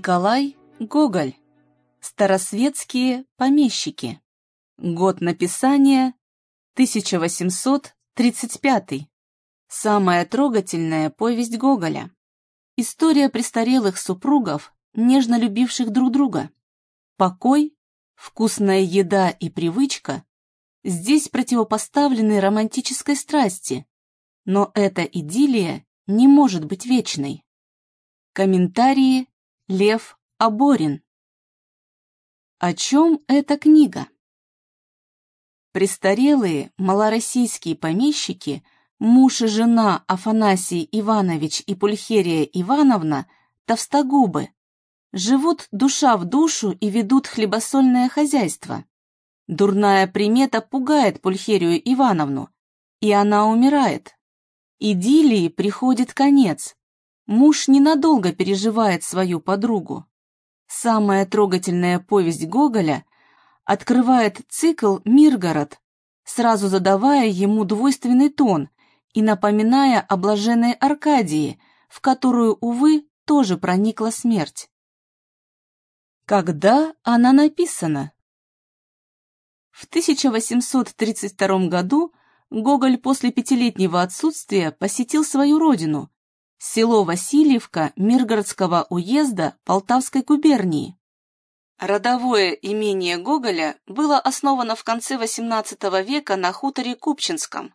Николай Гоголь. Старосветские помещики. Год написания 1835. Самая трогательная повесть Гоголя. История престарелых супругов, нежно любивших друг друга. Покой, вкусная еда и привычка здесь противопоставлены романтической страсти, но эта идиллия не может быть вечной. Комментарии Лев Аборин. О чем эта книга? Престарелые малороссийские помещики, муж и жена Афанасий Иванович и Пульхерия Ивановна, товстогубы, живут душа в душу и ведут хлебосольное хозяйство. Дурная примета пугает Пульхерию Ивановну, и она умирает. Идиллии приходит конец, Муж ненадолго переживает свою подругу. Самая трогательная повесть Гоголя открывает цикл «Миргород», сразу задавая ему двойственный тон и напоминая о блаженной Аркадии, в которую, увы, тоже проникла смерть. Когда она написана? В 1832 году Гоголь после пятилетнего отсутствия посетил свою родину село Васильевка Миргородского уезда Полтавской губернии. Родовое имение Гоголя было основано в конце XVIII века на хуторе Купчинском.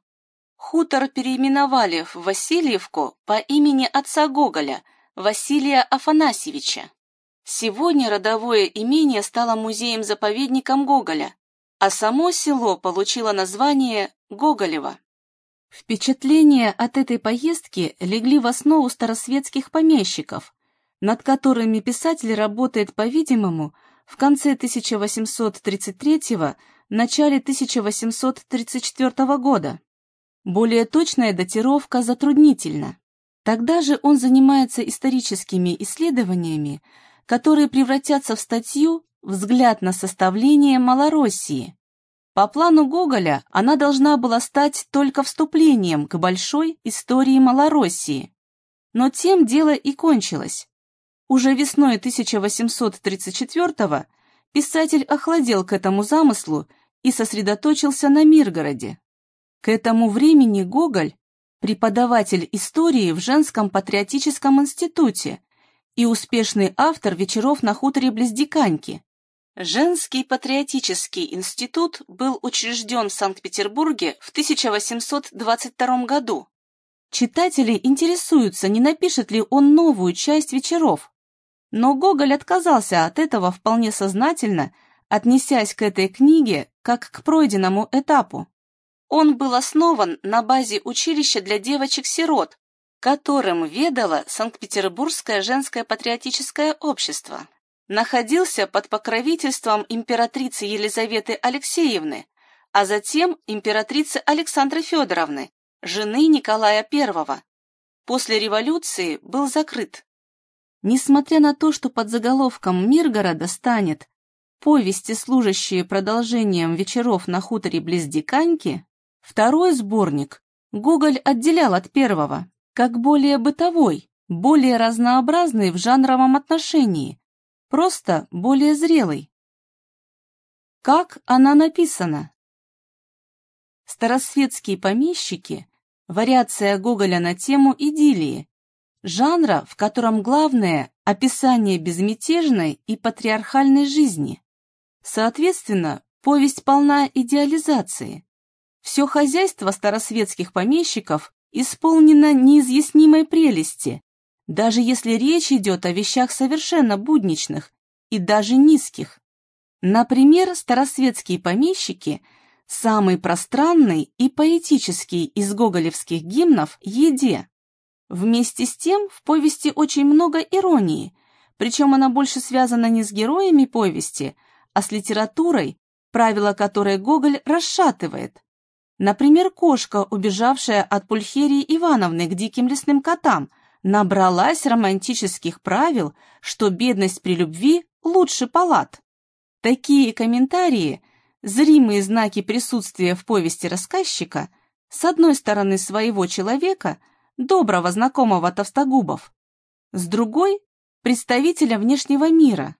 Хутор переименовали в Васильевку по имени отца Гоголя, Василия Афанасьевича. Сегодня родовое имение стало музеем-заповедником Гоголя, а само село получило название Гоголево. Впечатления от этой поездки легли в основу старосветских помещиков, над которыми писатель работает, по-видимому, в конце 1833 начале 1834 года. Более точная датировка затруднительна. Тогда же он занимается историческими исследованиями, которые превратятся в статью «Взгляд на составление Малороссии», по плану Гоголя она должна была стать только вступлением к большой истории Малороссии. Но тем дело и кончилось. Уже весной 1834-го писатель охладел к этому замыслу и сосредоточился на Миргороде. К этому времени Гоголь – преподаватель истории в женском патриотическом институте и успешный автор вечеров на хуторе Близдиканьки, Женский патриотический институт был учрежден в Санкт-Петербурге в 1822 году. Читатели интересуются, не напишет ли он новую часть вечеров. Но Гоголь отказался от этого вполне сознательно, отнесясь к этой книге как к пройденному этапу. Он был основан на базе училища для девочек-сирот, которым ведало Санкт-Петербургское женское патриотическое общество находился под покровительством императрицы Елизаветы Алексеевны, а затем императрицы Александры Федоровны, жены Николая I. После революции был закрыт. Несмотря на то, что под заголовком Миргорода станет «Повести, служащие продолжением вечеров на хуторе близ Диканьки», второй сборник Гоголь отделял от первого, как более бытовой, более разнообразный в жанровом отношении, просто более зрелый. Как она написана? Старосветские помещики – вариация Гоголя на тему идиллии, жанра, в котором главное – описание безмятежной и патриархальной жизни. Соответственно, повесть полна идеализации. Все хозяйство старосветских помещиков исполнено неизъяснимой прелести, даже если речь идет о вещах совершенно будничных и даже низких. Например, старосветские помещики – самый пространный и поэтический из гоголевских гимнов «Еде». Вместе с тем в повести очень много иронии, причем она больше связана не с героями повести, а с литературой, правила которой Гоголь расшатывает. Например, кошка, убежавшая от Пульхерии Ивановны к диким лесным котам – набралась романтических правил, что бедность при любви лучше палат. Такие комментарии, зримые знаки присутствия в повести рассказчика, с одной стороны своего человека, доброго знакомого Товстогубов, с другой представителя внешнего мира.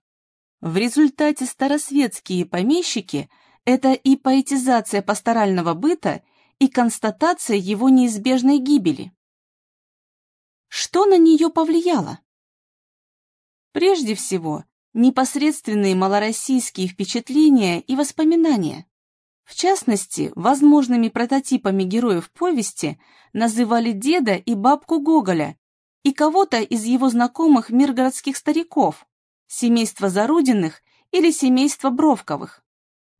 В результате старосветские помещики – это и поэтизация пасторального быта, и констатация его неизбежной гибели. Что на нее повлияло? Прежде всего, непосредственные малороссийские впечатления и воспоминания. В частности, возможными прототипами героев повести называли деда и бабку Гоголя и кого-то из его знакомых миргородских стариков, семейство Зарудиных или семейство Бровковых.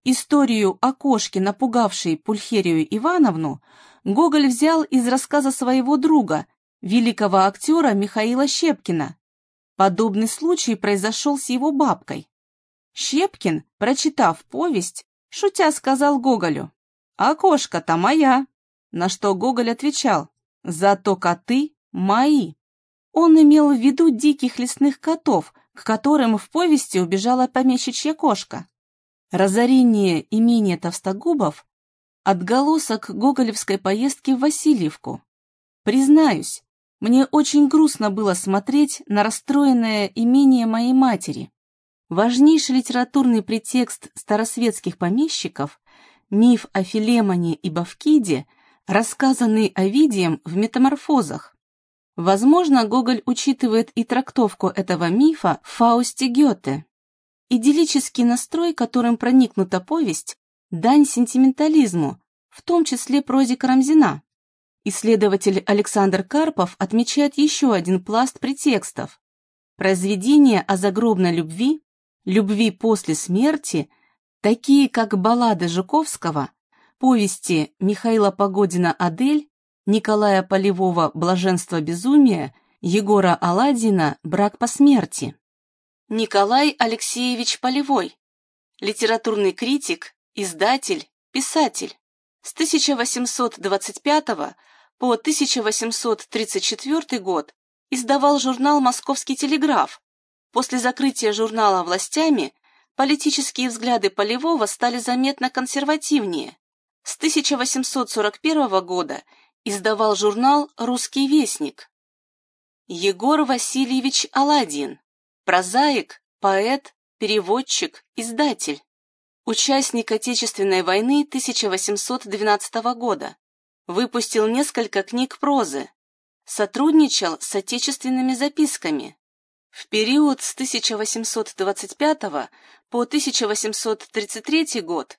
Историю о кошке, напугавшей Пульхерию Ивановну, Гоголь взял из рассказа своего друга, великого актера Михаила Щепкина. Подобный случай произошел с его бабкой. Щепкин, прочитав повесть, шутя сказал Гоголю, «А кошка-то моя!» На что Гоголь отвечал, «Зато коты мои». Он имел в виду диких лесных котов, к которым в повести убежала помещичья кошка. Разорение имения Товстогубов – отголосок гоголевской поездки в Васильевку. Признаюсь, мне очень грустно было смотреть на расстроенное имение моей матери. Важнейший литературный претекст старосветских помещиков – миф о Филемоне и Бавкиде, рассказанный Овидием в «Метаморфозах». Возможно, Гоголь учитывает и трактовку этого мифа Фаусте Гёте. Идиллический настрой, которым проникнута повесть, дань сентиментализму, в том числе прозе Карамзина. Исследователь Александр Карпов отмечает еще один пласт претекстов. Произведения о загробной любви, любви после смерти, такие как баллады Жуковского, повести Михаила Погодина «Адель», Николая Полевого «Блаженство безумия», Егора Аладдина «Брак по смерти». Николай Алексеевич Полевой, литературный критик, издатель, писатель. С 1825 по 1834 год издавал журнал «Московский телеграф». После закрытия журнала властями политические взгляды Полевого стали заметно консервативнее. С 1841 года издавал журнал «Русский вестник». Егор Васильевич Аладдин, прозаик, поэт, переводчик, издатель. Участник Отечественной войны 1812 года выпустил несколько книг прозы, сотрудничал с отечественными записками. В период с 1825 по 1833 год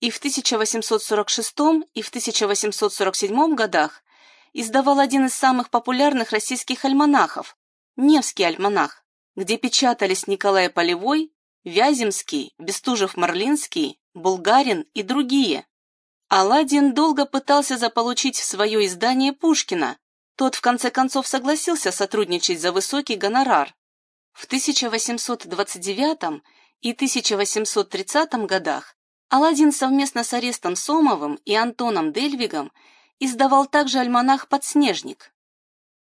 и в 1846 и в 1847 годах издавал один из самых популярных российских альманахов «Невский альманах», где печатались Николай Полевой, Вяземский, Бестужев-Марлинский, Булгарин и другие. Аладдин долго пытался заполучить в свое издание Пушкина. Тот в конце концов согласился сотрудничать за высокий гонорар. В 1829 и 1830 годах Аладдин совместно с Арестом Сомовым и Антоном Дельвигом издавал также альманах «Подснежник».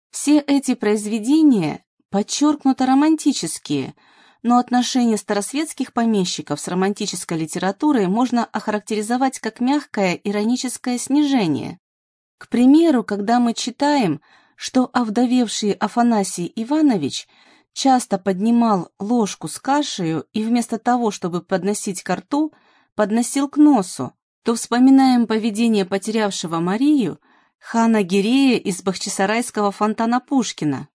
Все эти произведения подчеркнуто романтические – но отношение старосветских помещиков с романтической литературой можно охарактеризовать как мягкое ироническое снижение. К примеру, когда мы читаем, что овдовевший Афанасий Иванович часто поднимал ложку с кашею и вместо того, чтобы подносить ко рту, подносил к носу, то вспоминаем поведение потерявшего Марию хана Гирея из Бахчисарайского фонтана Пушкина.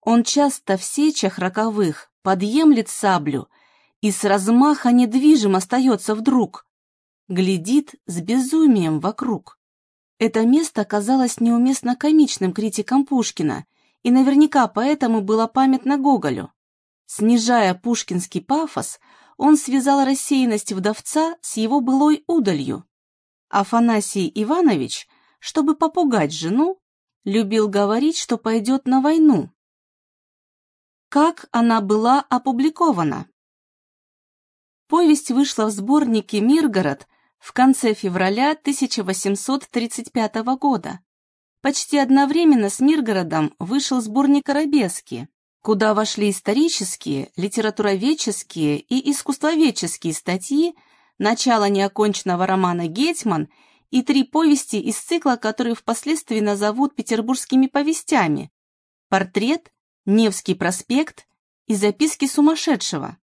Он часто в сечах роковых подъемлет саблю и с размаха недвижим остается вдруг. Глядит с безумием вокруг. Это место казалось неуместно комичным критикам Пушкина, и наверняка поэтому было памятно Гоголю. Снижая пушкинский пафос, он связал рассеянность вдовца с его былой удалью. Афанасий Иванович, чтобы попугать жену, любил говорить, что пойдет на войну, как она была опубликована. Повесть вышла в сборнике «Миргород» в конце февраля 1835 года. Почти одновременно с Миргородом вышел сборник «Арабески», куда вошли исторические, литературоведческие и искусствоведческие статьи, начало неоконченного романа «Гетьман» и три повести из цикла, которые впоследствии назовут петербургскими повестями «Портрет», Невский проспект и записки сумасшедшего.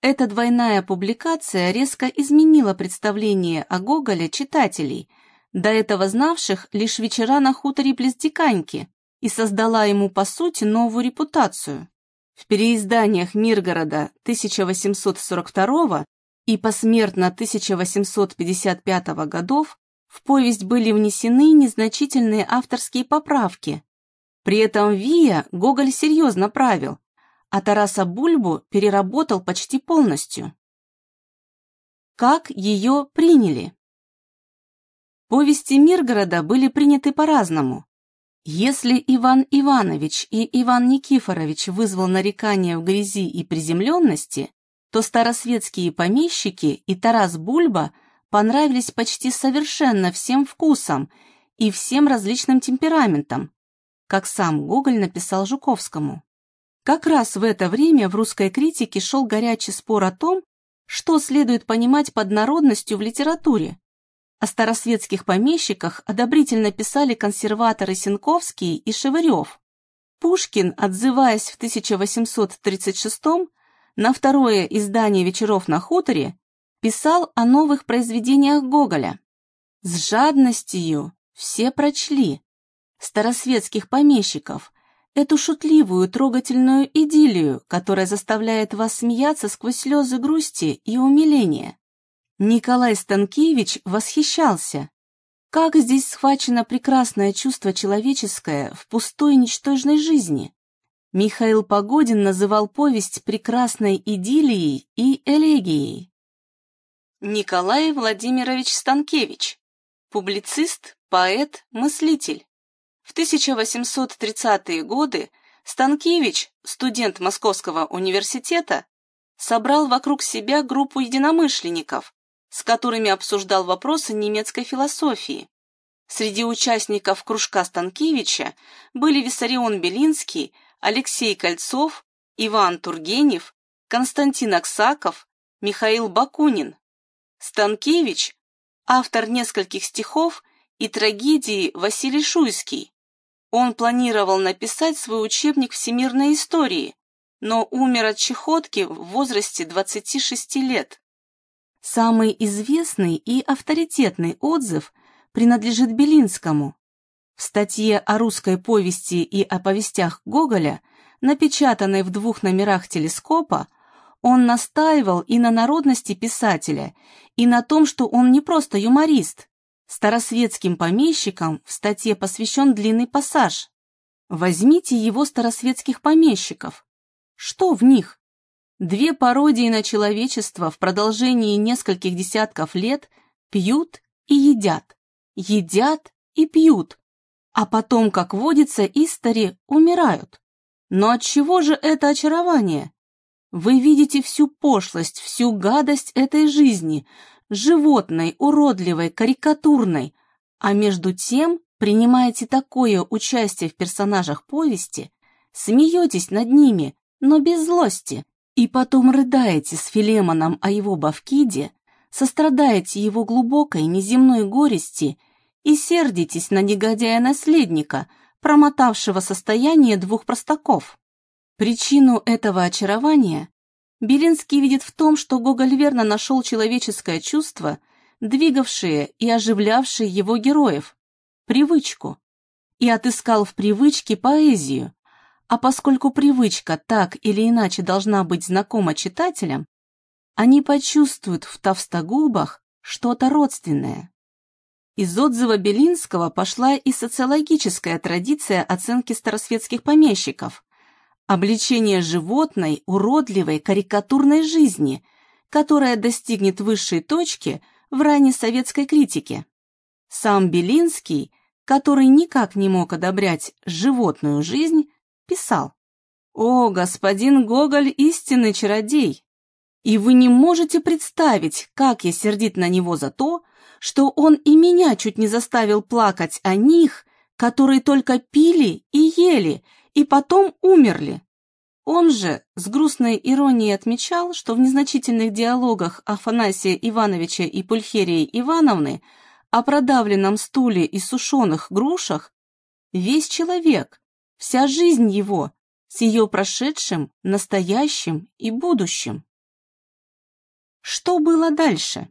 Эта двойная публикация резко изменила представление о Гоголе читателей, до этого знавших лишь вечера на хуторе близ Диканьки, и создала ему, по сути, новую репутацию. В переизданиях Миргорода 1842 и посмертно 1855 годов в повесть были внесены незначительные авторские поправки. При этом Вия Гоголь серьезно правил, а Тараса Бульбу переработал почти полностью. Как ее приняли? Повести Миргорода были приняты по-разному. Если Иван Иванович и Иван Никифорович вызвал нарекания в грязи и приземленности, то старосветские помещики и Тарас Бульба понравились почти совершенно всем вкусам и всем различным темпераментам, как сам Гоголь написал Жуковскому. Как раз в это время в русской критике шел горячий спор о том, что следует понимать под народностью в литературе. О старосветских помещиках одобрительно писали консерваторы Сенковский и Шевырев. Пушкин, отзываясь в 1836 на второе издание «Вечеров на хуторе», писал о новых произведениях Гоголя. С жадностью все прочли. Старосветских помещиков, эту шутливую, трогательную идиллию, которая заставляет вас смеяться сквозь слезы грусти и умиления. Николай Станкевич восхищался. Как здесь схвачено прекрасное чувство человеческое в пустой ничтожной жизни? Михаил Погодин называл повесть прекрасной идиллией и элегией. Николай Владимирович Станкевич, публицист, поэт, мыслитель. В 1830-е годы Станкевич, студент Московского университета, собрал вокруг себя группу единомышленников, с которыми обсуждал вопросы немецкой философии. Среди участников кружка Станкевича были Виссарион Белинский, Алексей Кольцов, Иван Тургенев, Константин Аксаков, Михаил Бакунин. Станкевич – автор нескольких стихов и трагедии Василий Шуйский, он планировал написать свой учебник всемирной истории, но умер от чехотки в возрасте 26 лет. Самый известный и авторитетный отзыв принадлежит Белинскому. В статье о русской повести и о повестях Гоголя, напечатанной в двух номерах телескопа, он настаивал и на народности писателя, и на том, что он не просто юморист, Старосветским помещикам в статье посвящен длинный пассаж. Возьмите его старосветских помещиков. Что в них? Две пародии на человечество в продолжении нескольких десятков лет пьют и едят, едят и пьют, а потом, как водится, истори умирают. Но от чего же это очарование? Вы видите всю пошлость, всю гадость этой жизни, животной, уродливой, карикатурной, а между тем принимаете такое участие в персонажах повести, смеетесь над ними, но без злости, и потом рыдаете с Филемоном о его Бавкиде, сострадаете его глубокой неземной горести и сердитесь на негодяя-наследника, промотавшего состояние двух простаков. Причину этого очарования Белинский видит в том, что Гоголь верно нашел человеческое чувство, двигавшее и оживлявшее его героев, привычку, и отыскал в привычке поэзию, а поскольку привычка так или иначе должна быть знакома читателям, они почувствуют в Товстогубах что-то родственное. Из отзыва Белинского пошла и социологическая традиция оценки старосветских помещиков, обличение животной, уродливой, карикатурной жизни, которая достигнет высшей точки в ранней советской критике. Сам Белинский, который никак не мог одобрять животную жизнь, писал «О, господин Гоголь, истинный чародей! И вы не можете представить, как я сердит на него за то, что он и меня чуть не заставил плакать о них, которые только пили и ели, и потом умерли. Он же с грустной иронией отмечал, что в незначительных диалогах Афанасия Ивановича и Пульхерии Ивановны о продавленном стуле и сушеных грушах весь человек, вся жизнь его, с ее прошедшим, настоящим и будущим. Что было дальше?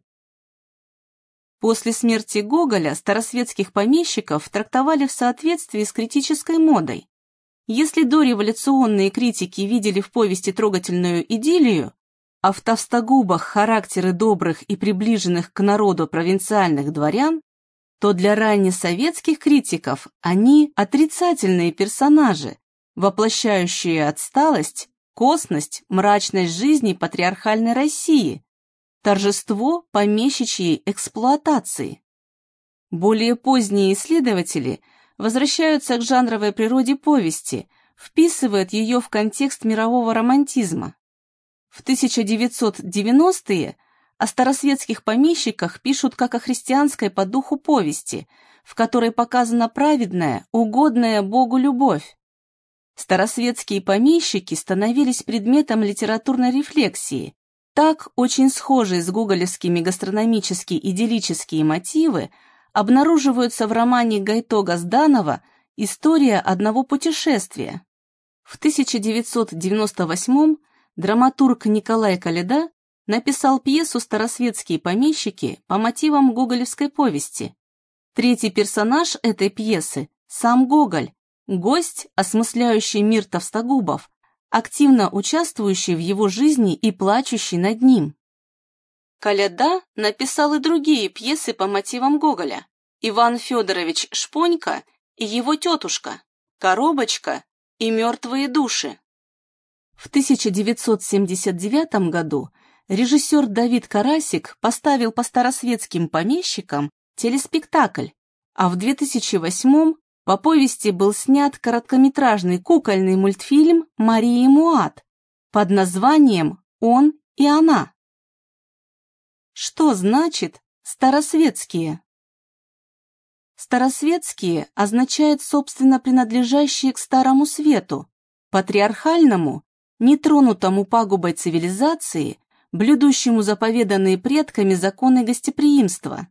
После смерти Гоголя старосветских помещиков трактовали в соответствии с критической модой. Если дореволюционные критики видели в повести трогательную идиллию, а в Товстогубах характеры добрых и приближенных к народу провинциальных дворян, то для раннесоветских критиков они отрицательные персонажи, воплощающие отсталость, косность, мрачность жизни патриархальной России, торжество помещичьей эксплуатации. Более поздние исследователи возвращаются к жанровой природе повести, вписывают ее в контекст мирового романтизма. В 1990-е о старосветских помещиках пишут как о христианской по духу повести, в которой показана праведная, угодная Богу любовь. Старосветские помещики становились предметом литературной рефлексии. Так очень схожие с гоголевскими гастрономические идиллические мотивы обнаруживаются в романе Гайтога Сданова «История одного путешествия». В 1998 драматург Николай Каледа написал пьесу «Старосветские помещики» по мотивам гоголевской повести. Третий персонаж этой пьесы – сам Гоголь, гость, осмысляющий мир Товстогубов, активно участвующий в его жизни и плачущий над ним. Коляда написал и другие пьесы по мотивам Гоголя. Иван Федорович Шпонька и его тетушка, Коробочка и мертвые души. В 1979 году режиссер Давид Карасик поставил по старосветским помещикам телеспектакль, а в 2008 по повести был снят короткометражный кукольный мультфильм Марии Муат под названием «Он и она». Что значит «старосветские»? Старосветские означает, собственно, принадлежащие к Старому Свету, патриархальному, нетронутому пагубой цивилизации, блюдущему заповеданные предками законы гостеприимства.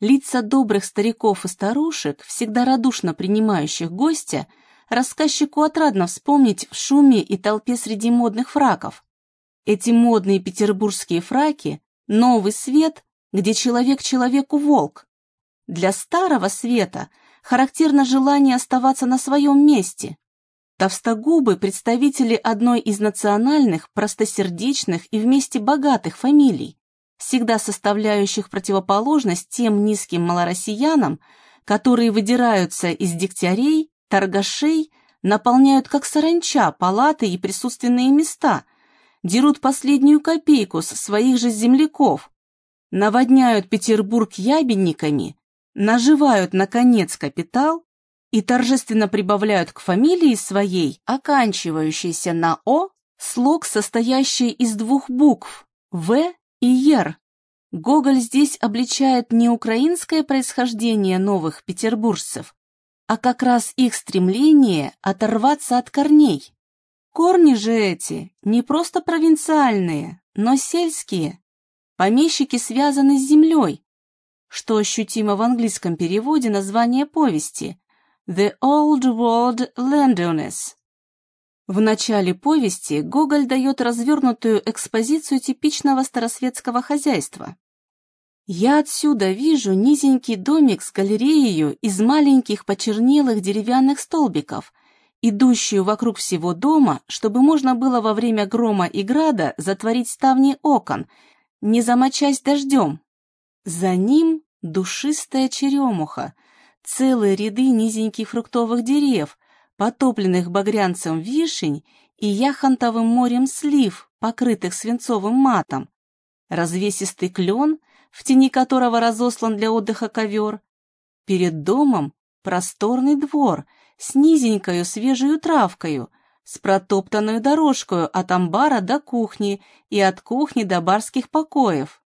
Лица добрых стариков и старушек, всегда радушно принимающих гостя, рассказчику отрадно вспомнить в шуме и толпе среди модных фраков. Эти модные петербургские фраки – новый свет, где человек человеку волк. Для старого света характерно желание оставаться на своем месте, Товстогубы – представители одной из национальных, простосердечных и вместе богатых фамилий, всегда составляющих противоположность тем низким малороссиянам, которые выдираются из дегтярей, торгашей, наполняют как саранча палаты и присутственные места, дерут последнюю копейку с своих же земляков, наводняют Петербург ябедниками, наживают, наконец, капитал и торжественно прибавляют к фамилии своей, оканчивающейся на «о», слог, состоящий из двух букв «в» и «ер». Гоголь здесь обличает не украинское происхождение новых петербуржцев, а как раз их стремление оторваться от корней. Корни же эти не просто провинциальные, но сельские. Помещики связаны с землей, что ощутимо в английском переводе название повести, The Old World Landowners. В начале повести Гоголь дает развернутую экспозицию типичного старосветского хозяйства. Я отсюда вижу низенький домик с галереей из маленьких почернелых деревянных столбиков, идущую вокруг всего дома, чтобы можно было во время грома и града затворить ставни окон, не замочась дождем. За ним душистая черемуха — целые ряды низеньких фруктовых дерев, потопленных багрянцем вишень и яхонтовым морем слив, покрытых свинцовым матом, развесистый клен, в тени которого разослан для отдыха ковер, перед домом просторный двор с низенькою свежую травкою, с протоптанную дорожкою от амбара до кухни и от кухни до барских покоев.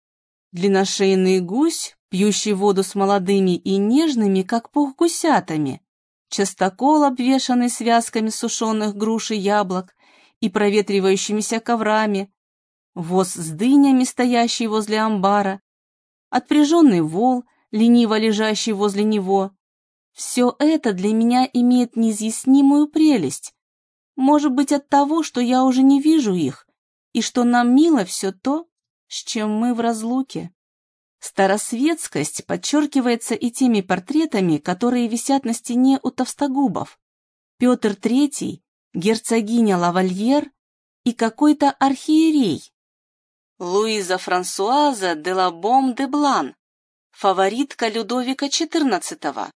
Длинношейный гусь пьющий воду с молодыми и нежными, как пух гусятами, частокол, обвешанный связками сушеных груш и яблок и проветривающимися коврами, воз с дынями, стоящий возле амбара, отпряженный вол, лениво лежащий возле него. Все это для меня имеет неизъяснимую прелесть. Может быть от того, что я уже не вижу их, и что нам мило все то, с чем мы в разлуке. Старосветскость подчеркивается и теми портретами, которые висят на стене у Товстогубов. Петр III, герцогиня Лавальер и какой-то архиерей. Луиза Франсуаза де Лабом де Блан, фаворитка Людовика XIV,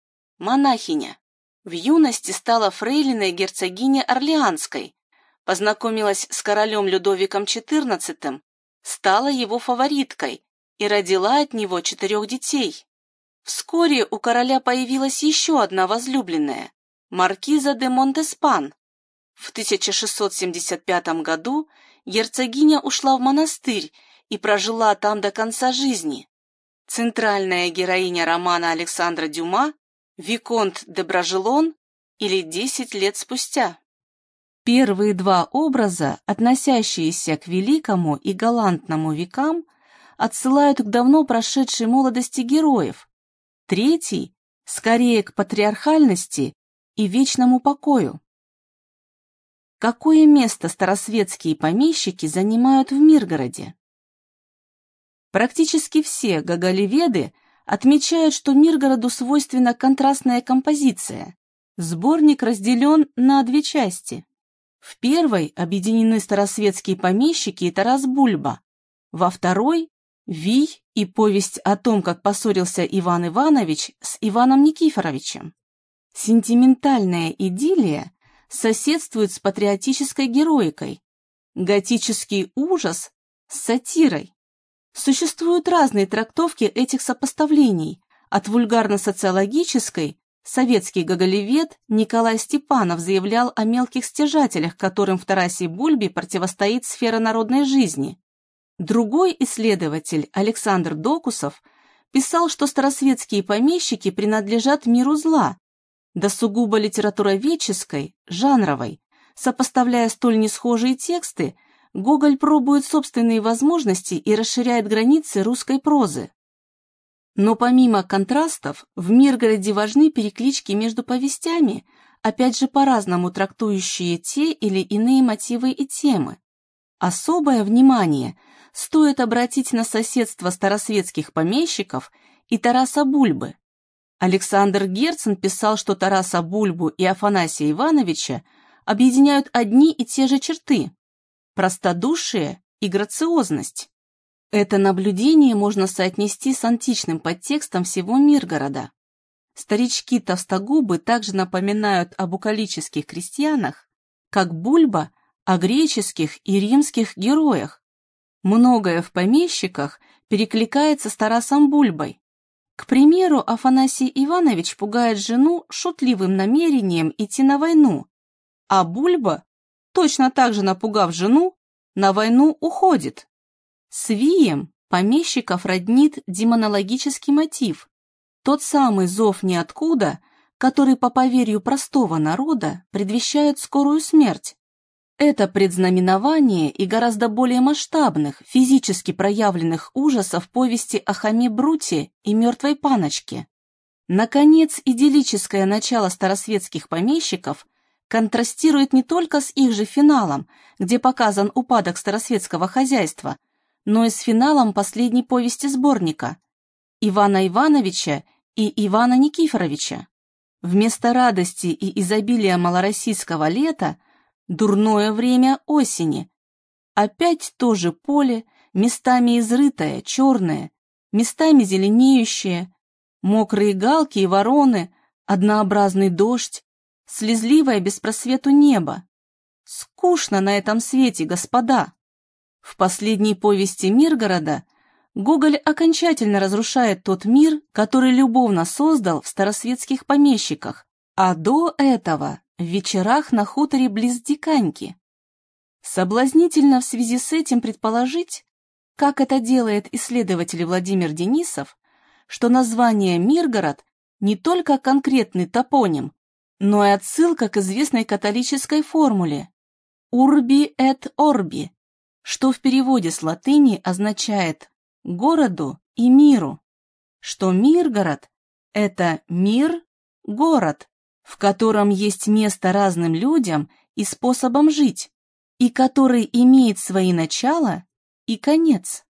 монахиня. В юности стала фрейлиной герцогини Орлеанской, познакомилась с королем Людовиком XIV, стала его фавориткой и родила от него четырех детей. Вскоре у короля появилась еще одна возлюбленная, маркиза де Монтеспан. В 1675 году герцогиня ушла в монастырь и прожила там до конца жизни. Центральная героиня романа Александра Дюма Виконт де Бражелон или «Десять лет спустя». Первые два образа, относящиеся к великому и галантному векам, отсылают к давно прошедшей молодости героев. Третий – скорее к патриархальности и вечному покою. Какое место старосветские помещики занимают в Миргороде? Практически все гоголеведы отмечают, что Миргороду свойственна контрастная композиция. Сборник разделен на две части. В первой объединены старосветские помещики и Тарас Бульба, во второй – Вий и повесть о том, как поссорился Иван Иванович с Иваном Никифоровичем. Сентиментальная идиллия соседствует с патриотической героикой, готический ужас с сатирой. Существуют разные трактовки этих сопоставлений, от вульгарно-социологической Советский гоголевед Николай Степанов заявлял о мелких стяжателях, которым в Тарасе Бульбе противостоит сфера народной жизни. Другой исследователь, Александр Докусов, писал, что старосветские помещики принадлежат миру зла, да сугубо литературоведческой, жанровой. Сопоставляя столь несхожие тексты, Гоголь пробует собственные возможности и расширяет границы русской прозы. Но помимо контрастов, в Миргороде важны переклички между повестями, опять же по-разному трактующие те или иные мотивы и темы. Особое внимание стоит обратить на соседство старосветских помещиков и Тараса Бульбы. Александр Герцен писал, что Тараса Бульбу и Афанасия Ивановича объединяют одни и те же черты простодушие и грациозность. Это наблюдение можно соотнести с античным подтекстом всего Миргорода. Старички-толстогубы также напоминают об букалических крестьянах, как Бульба о греческих и римских героях. Многое в помещиках перекликается с Тарасом Бульбой. К примеру, Афанасий Иванович пугает жену шутливым намерением идти на войну, а Бульба точно так же напугав жену, на войну уходит. С Вием помещиков роднит демонологический мотив, тот самый зов ниоткуда, который, по поверью простого народа, предвещает скорую смерть. Это предзнаменование и гораздо более масштабных, физически проявленных ужасов повести о хаме Бруте и мертвой паночке. Наконец, идиллическое начало старосветских помещиков контрастирует не только с их же финалом, где показан упадок старосветского хозяйства, но и с финалом последней повести сборника Ивана Ивановича и Ивана Никифоровича. Вместо радости и изобилия малороссийского лета дурное время осени. Опять то же поле, местами изрытое, черное, местами зеленеющее, мокрые галки и вороны, однообразный дождь, слезливое без просвету небо. Скучно на этом свете, господа. В последней повести Миргорода Гоголь окончательно разрушает тот мир, который любовно создал в старосветских помещиках, а до этого в вечерах на хуторе близ Диканьки. Соблазнительно в связи с этим предположить, как это делает исследователь Владимир Денисов, что название Миргород не только конкретный топоним, но и отсылка к известной католической формуле «urbi et orbi», что в переводе с латыни означает «городу» и «миру», что Миргород — это мир, город, в котором есть место разным людям и способом жить, и который имеет свои начала и конец.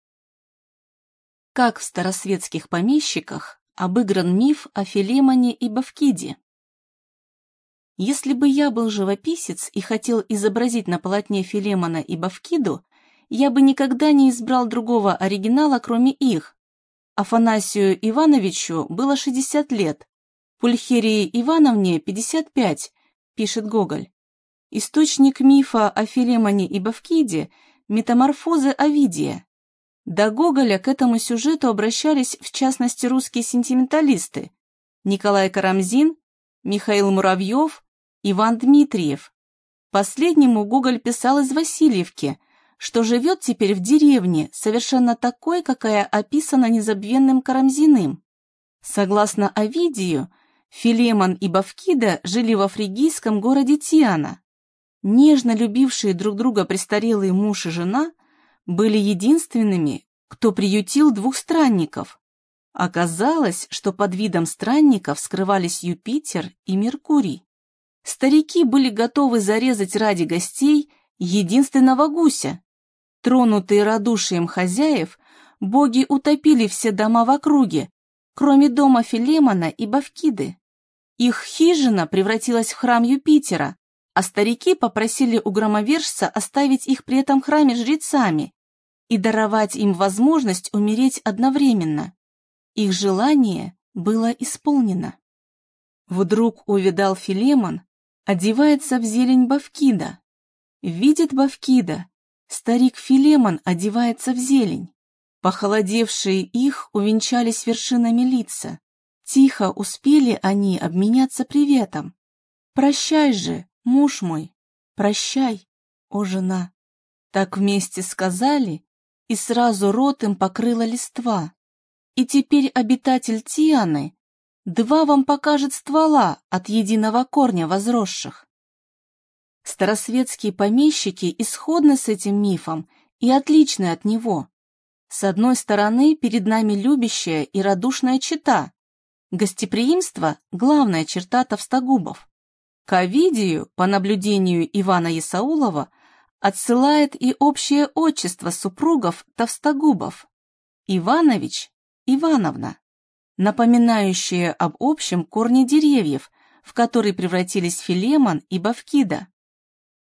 Как в старосветских помещиках обыгран миф о Филемоне и Бавкиде. Если бы я был живописец и хотел изобразить на полотне Филемона и Бавкиду, я бы никогда не избрал другого оригинала, кроме их. Афанасию Ивановичу было 60 лет, Пульхерии Ивановне 55, пишет Гоголь. Источник мифа о Филемоне и Бавкиде – метаморфозы Овидия. До Гоголя к этому сюжету обращались в частности русские сентименталисты Николай Карамзин, Михаил Муравьев, Иван Дмитриев. Последнему Гоголь писал из Васильевки, что живет теперь в деревне, совершенно такой, какая описана незабвенным Карамзиным. Согласно Овидию, Филемон и Бавкида жили во фригийском городе Тиана. Нежно любившие друг друга престарелые муж и жена были единственными, кто приютил двух странников. Оказалось, что под видом странников скрывались Юпитер и Меркурий. Старики были готовы зарезать ради гостей единственного гуся. Тронутые радушием хозяев, боги утопили все дома в округе, кроме дома Филемона и Бавкиды. Их хижина превратилась в храм Юпитера, а старики попросили у громовержца оставить их при этом храме жрецами и даровать им возможность умереть одновременно. Их желание было исполнено. Вдруг увидал Филемон, одевается в зелень Бавкида. Видит Бавкида, старик Филемон одевается в зелень. Похолодевшие их увенчались вершинами лица. Тихо успели они обменяться приветом. «Прощай же, муж мой, прощай, о жена!» Так вместе сказали, и сразу рот им покрыла листва. И теперь обитатель Тианы два вам покажет ствола от единого корня возросших. Старосветские помещики исходны с этим мифом и отличны от него. С одной стороны, перед нами любящая и радушная чита, Гостеприимство – главная черта Товстогубов. К Овидию, по наблюдению Ивана Исаулова, отсылает и общее отчество супругов Товстогубов – Иванович, Ивановна, напоминающее об общем корне деревьев, в который превратились Филемон и Бавкида.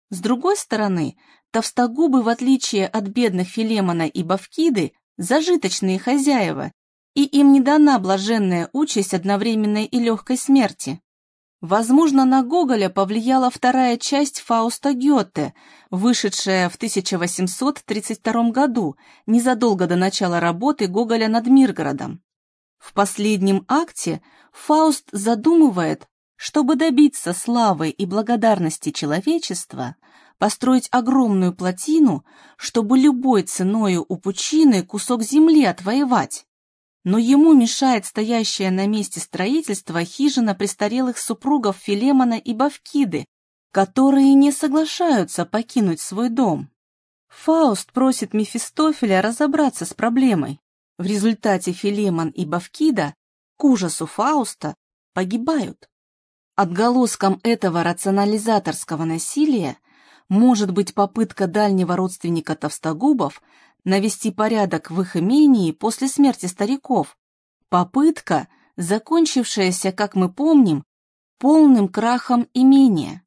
С другой стороны, Товстогубы, в отличие от бедных Филемона и Бавкиды, зажиточные хозяева и им не дана блаженная участь одновременной и легкой смерти. Возможно, на Гоголя повлияла вторая часть Фауста Гёте, вышедшая в 1832 году, незадолго до начала работы Гоголя над Миргородом. В последнем акте Фауст задумывает, чтобы добиться славы и благодарности человечества, построить огромную плотину, чтобы любой ценою у пучины кусок земли отвоевать но ему мешает стоящее на месте строительства хижина престарелых супругов Филемона и Бавкиды, которые не соглашаются покинуть свой дом. Фауст просит Мефистофеля разобраться с проблемой. В результате Филемон и Бавкида, к ужасу Фауста, погибают. Отголоском этого рационализаторского насилия может быть попытка дальнего родственника Товстогубов навести порядок в их имении после смерти стариков. Попытка, закончившаяся, как мы помним, полным крахом имения.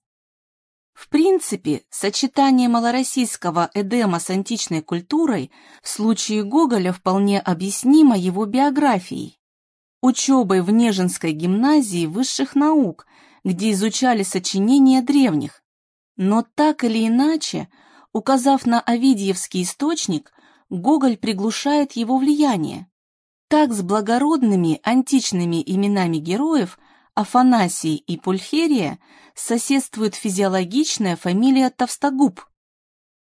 В принципе, сочетание малороссийского Эдема с античной культурой в случае Гоголя вполне объяснимо его биографией. Учебой в Нежинской гимназии высших наук, где изучали сочинения древних. Но так или иначе, указав на Овидиевский источник, Гоголь приглушает его влияние. Так с благородными античными именами героев Афанасий и Пульхерия соседствует физиологичная фамилия Товстогуб.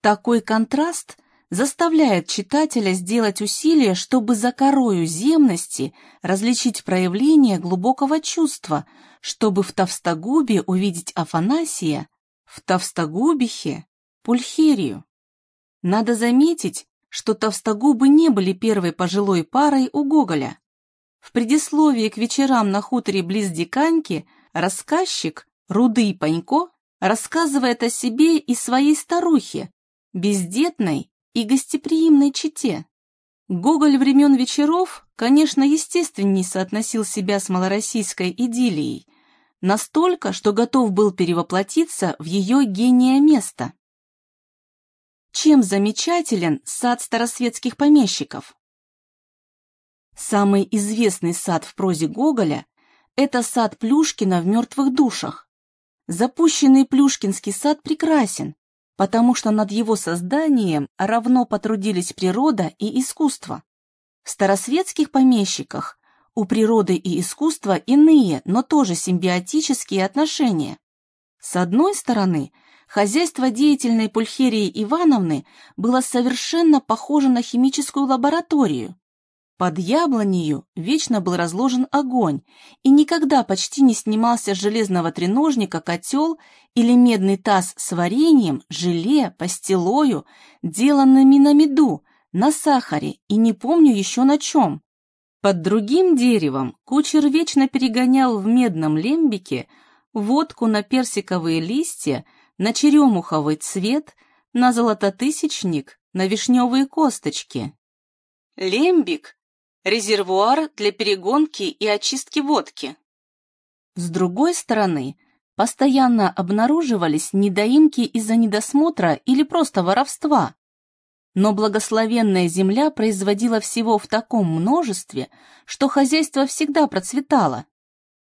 Такой контраст заставляет читателя сделать усилие, чтобы за корою земности различить проявление глубокого чувства, чтобы в Товстогубе увидеть Афанасия, в Товстогубихе – Пульхерию. Надо заметить, что Товстогубы не были первой пожилой парой у Гоголя. В предисловии к вечерам на хуторе близ Диканьки рассказчик Рудый Панько рассказывает о себе и своей старухе, бездетной и гостеприимной чете. Гоголь времен вечеров, конечно, естественней соотносил себя с малороссийской идиллией, настолько, что готов был перевоплотиться в ее гения место. Чем замечателен сад старосветских помещиков? Самый известный сад в прозе Гоголя – это сад Плюшкина в «Мертвых душах». Запущенный Плюшкинский сад прекрасен, потому что над его созданием равно потрудились природа и искусство. В старосветских помещиках у природы и искусства иные, но тоже симбиотические отношения. С одной стороны, хозяйство деятельной Пульхерии Ивановны было совершенно похоже на химическую лабораторию, под яблонью вечно был разложен огонь, и никогда почти не снимался с железного треножника котел или медный таз с вареньем, желе, пастилою, деланными на меду, на сахаре и не помню еще на чем. Под другим деревом кучер вечно перегонял в медном лембике водку на персиковые листья, на черемуховый цвет, на золототысячник, на вишневые косточки. Лембик резервуар для перегонки и очистки водки. С другой стороны, постоянно обнаруживались недоимки из-за недосмотра или просто воровства. Но благословенная земля производила всего в таком множестве, что хозяйство всегда процветало.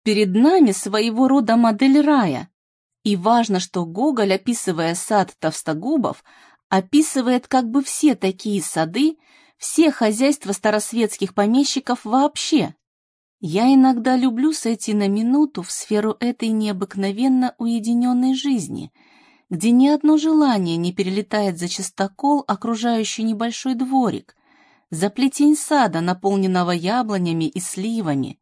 Перед нами своего рода модель рая. И важно, что Гоголь, описывая сад Товстогубов, описывает как бы все такие сады, все хозяйства старосветских помещиков вообще. Я иногда люблю сойти на минуту в сферу этой необыкновенно уединенной жизни, где ни одно желание не перелетает за чистокол, окружающий небольшой дворик, за плетень сада, наполненного яблонями и сливами,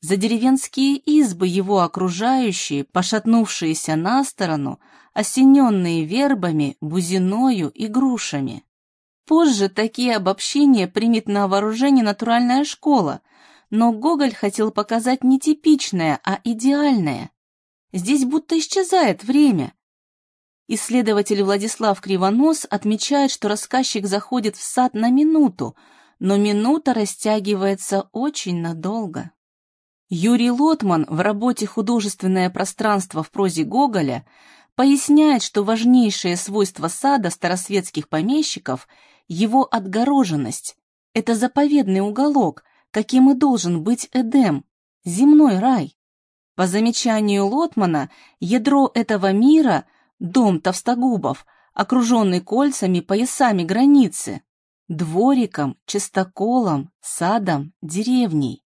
за деревенские избы его окружающие, пошатнувшиеся на сторону, осененные вербами, бузиною и грушами. Позже такие обобщения примет на вооружение натуральная школа, но Гоголь хотел показать не типичное, а идеальное. Здесь будто исчезает время. Исследователь Владислав Кривонос отмечает, что рассказчик заходит в сад на минуту, но минута растягивается очень надолго. Юрий Лотман в работе «Художественное пространство в прозе Гоголя» поясняет, что важнейшее свойство сада старосветских помещиков – его отгороженность — это заповедный уголок, каким и должен быть Эдем, земной рай. По замечанию Лотмана, ядро этого мира — дом Товстогубов, окруженный кольцами, поясами границы, двориком, чистоколом, садом, деревней.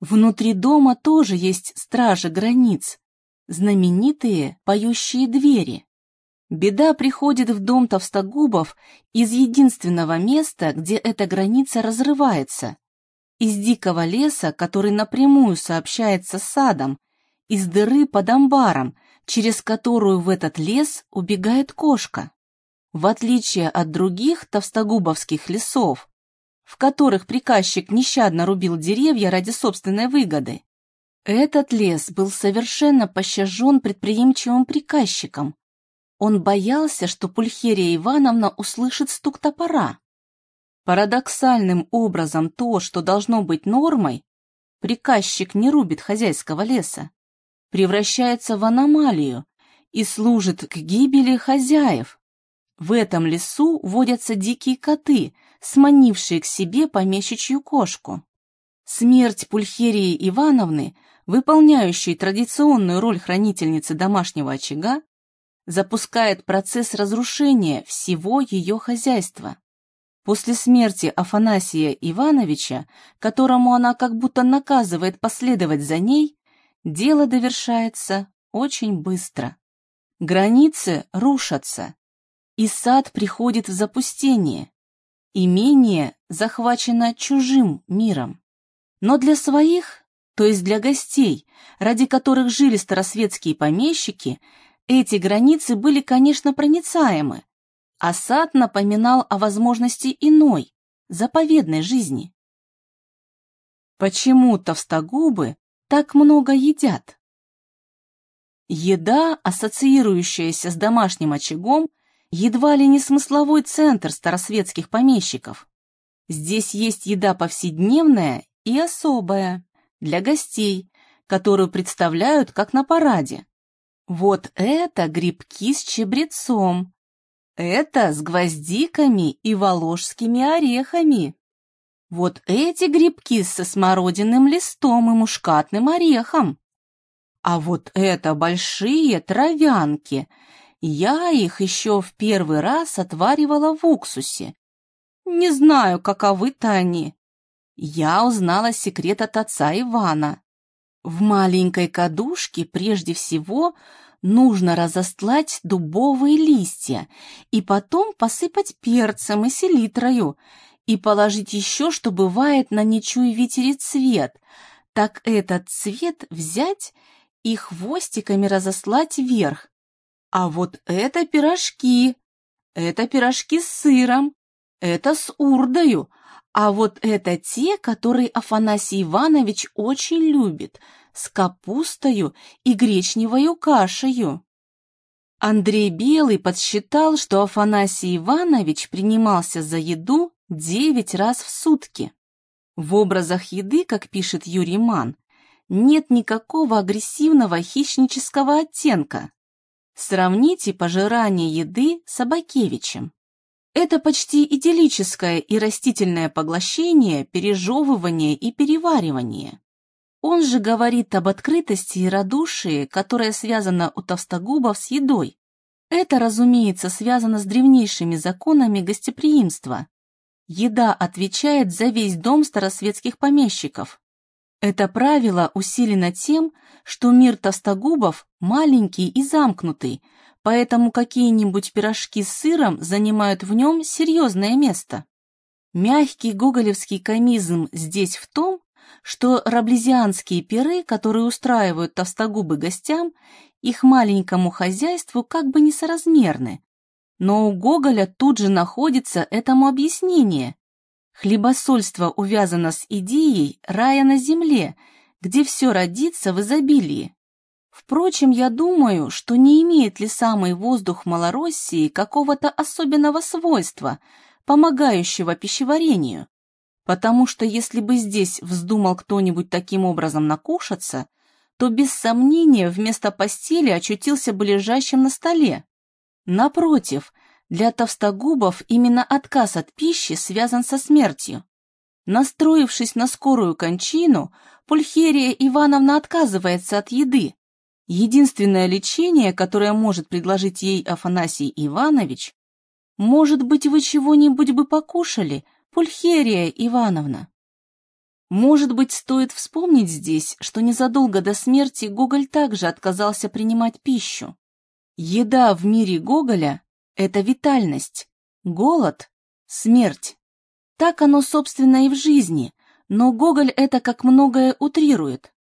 Внутри дома тоже есть стражи границ, знаменитые поющие двери. Беда приходит в дом Товстогубов из единственного места, где эта граница разрывается. Из дикого леса, который напрямую сообщается с садом, из дыры под амбаром, через которую в этот лес убегает кошка. В отличие от других товстогубовских лесов, в которых приказчик нещадно рубил деревья ради собственной выгоды, этот лес был совершенно пощажен предприимчивым приказчиком, он боялся, что Пульхерия Ивановна услышит стук топора. Парадоксальным образом то, что должно быть нормой, приказчик не рубит хозяйского леса, превращается в аномалию и служит к гибели хозяев. В этом лесу водятся дикие коты, сманившие к себе помещичью кошку. Смерть Пульхерии Ивановны, выполняющей традиционную роль хранительницы домашнего очага, запускает процесс разрушения всего ее хозяйства. После смерти Афанасия Ивановича, которому она как будто наказывает последовать за ней, дело довершается очень быстро. Границы рушатся, и сад приходит в запустение. Имение захвачено чужим миром. Но для своих, то есть для гостей, ради которых жили старосветские помещики, эти границы были, конечно, проницаемы, а сад напоминал о возможности иной, заповедной жизни. Почему толстогубы так много едят? Еда, ассоциирующаяся с домашним очагом, едва ли не смысловой центр старосветских помещиков. Здесь есть еда повседневная и особая, для гостей, которую представляют как на параде. Вот это грибки с чебрецом, это с гвоздиками и воложскими орехами. Вот эти грибки со смородиным листом и мушкатным орехом. А вот это большие травянки. Я их еще в первый раз отваривала в уксусе. Не знаю, каковы-то они. Я узнала секрет от отца Ивана. В маленькой кадушке прежде всего нужно разостлать дубовые листья и потом посыпать перцем и селитрою и положить еще, что бывает на нечуй ветере цвет. Так этот цвет взять и хвостиками разослать вверх. А вот это пирожки. Это пирожки с сыром. Это с урдою. А вот это те, которые Афанасий Иванович очень любит, с капустою и гречневою кашею. Андрей Белый подсчитал, что Афанасий Иванович принимался за еду девять раз в сутки. В образах еды, как пишет Юрий Ман, нет никакого агрессивного хищнического оттенка. Сравните пожирание еды с Абакевичем. Это почти идиллическое и растительное поглощение, пережевывание и переваривание. Он же говорит об открытости и радушии, которое связано у Товстогубов с едой. Это, разумеется, связано с древнейшими законами гостеприимства. Еда отвечает за весь дом старосветских помещиков. Это правило усилено тем, что мир Товстогубов маленький и замкнутый, поэтому какие-нибудь пирожки с сыром занимают в нем серьезное место. Мягкий гоголевский комизм здесь в том, что раблезианские пиры, которые устраивают толстогубы гостям, их маленькому хозяйству как бы несоразмерны. Но у Гоголя тут же находится этому объяснение. Хлебосольство увязано с идеей рая на земле, где все родится в изобилии. Впрочем, я думаю, что не имеет ли самый воздух Малороссии какого-то особенного свойства, помогающего пищеварению. Потому что если бы здесь вздумал кто-нибудь таким образом накушаться, то без сомнения вместо постели очутился бы лежащим на столе. Напротив, для товстогубов именно отказ от пищи связан со смертью. Настроившись на скорую кончину, Пульхерия Ивановна отказывается от еды. Единственное лечение, которое может предложить ей Афанасий Иванович, может быть, вы чего-нибудь бы покушали, Пульхерия Ивановна? Может быть, стоит вспомнить здесь, что незадолго до смерти Гоголь также отказался принимать пищу. Еда в мире Гоголя это витальность, голод, смерть. Так оно, собственно, и в жизни, но Гоголь это как многое утрирует.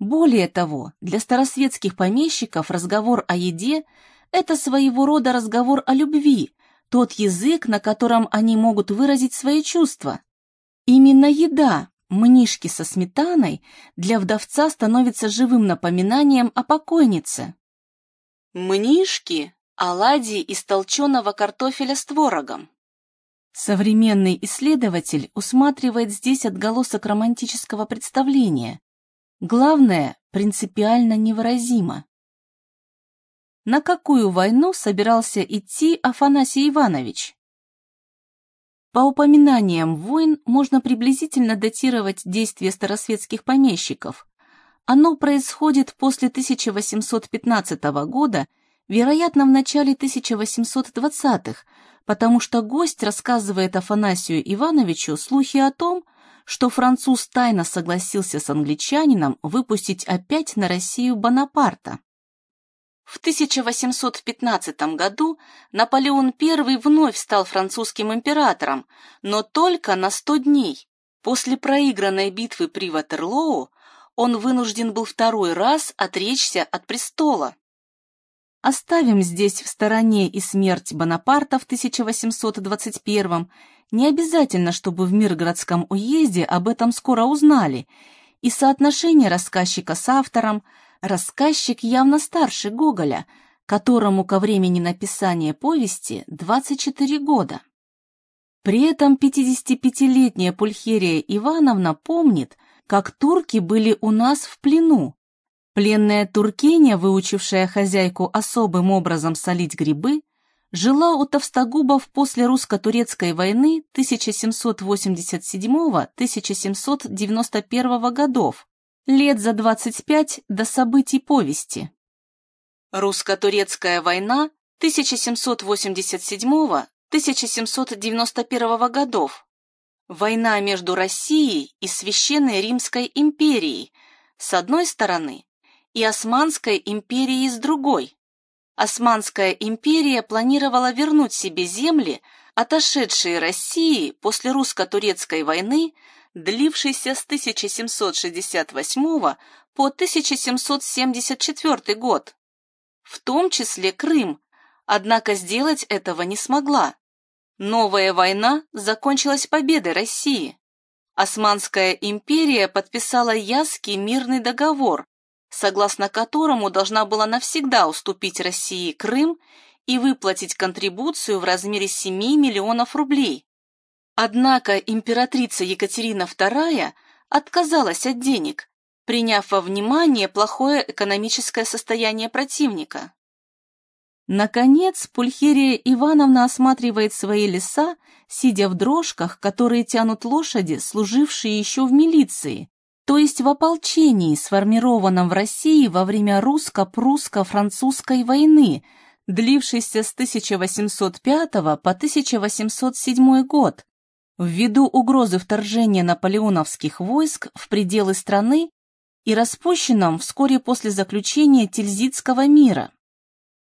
Более того, для старосветских помещиков разговор о еде – это своего рода разговор о любви, тот язык, на котором они могут выразить свои чувства. Именно еда, мнишки со сметаной, для вдовца становится живым напоминанием о покойнице. Мнишки Оладьи из толченого картофеля с творогом. Современный исследователь усматривает здесь отголосок романтического представления. Главное, принципиально невыразимо. На какую войну собирался идти Афанасий Иванович? По упоминаниям войн можно приблизительно датировать действия старосветских помещиков. Оно происходит после 1815 года вероятно, в начале 1820-х, потому что гость рассказывает Афанасию Ивановичу слухи о том, что француз тайно согласился с англичанином выпустить опять на Россию Бонапарта. В 1815 году Наполеон I вновь стал французским императором, но только на 100 дней. После проигранной битвы при Ватерлоу он вынужден был второй раз отречься от престола. Оставим здесь в стороне и смерть Бонапарта в 1821 не обязательно, чтобы в Миргородском уезде об этом скоро узнали, и соотношение рассказчика с автором, рассказчик явно старше Гоголя, которому ко времени написания повести 24 года. При этом 55-летняя Пульхерия Ивановна помнит, как турки были у нас в плену. Пленная туркеня, выучившая хозяйку особым образом солить грибы, жила у Товстогубов после русско-турецкой войны 1787-1791 годов, лет за 25 до событий повести. Русско-турецкая война 1787 1791 годов. Война между Россией и Священной Римской империей с одной стороны и Османской империей с другой. Османская империя планировала вернуть себе земли, отошедшие России после русско-турецкой войны, длившейся с 1768 по 1774 год, в том числе Крым, однако сделать этого не смогла. Новая война закончилась победой России. Османская империя подписала Яский мирный договор, согласно которому должна была навсегда уступить России Крым и выплатить контрибуцию в размере 7 миллионов рублей. Однако императрица Екатерина II отказалась от денег, приняв во внимание плохое экономическое состояние противника. Наконец, Пульхерия Ивановна осматривает свои леса, сидя в дрожках, которые тянут лошади, служившие еще в милиции, то есть в ополчении, сформированном в России во время русско-прусско-французской войны, длившейся с 1805 по 1807 год, ввиду угрозы вторжения наполеоновских войск в пределы страны и распущенном вскоре после заключения Тильзитского мира.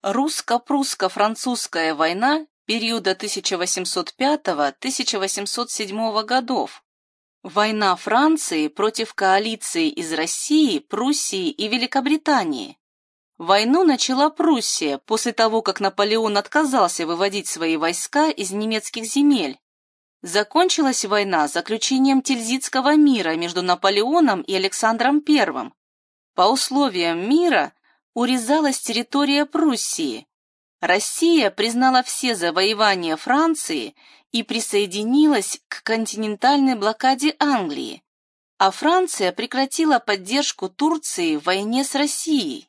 Русско-прусско-французская война периода 1805-1807 годов. Война Франции против коалиции из России, Пруссии и Великобритании. Войну начала Пруссия после того, как Наполеон отказался выводить свои войска из немецких земель. Закончилась война заключением Тильзитского мира между Наполеоном и Александром I. По условиям мира урезалась территория Пруссии. Россия признала все завоевания Франции и присоединилась к континентальной блокаде Англии, а Франция прекратила поддержку Турции в войне с Россией.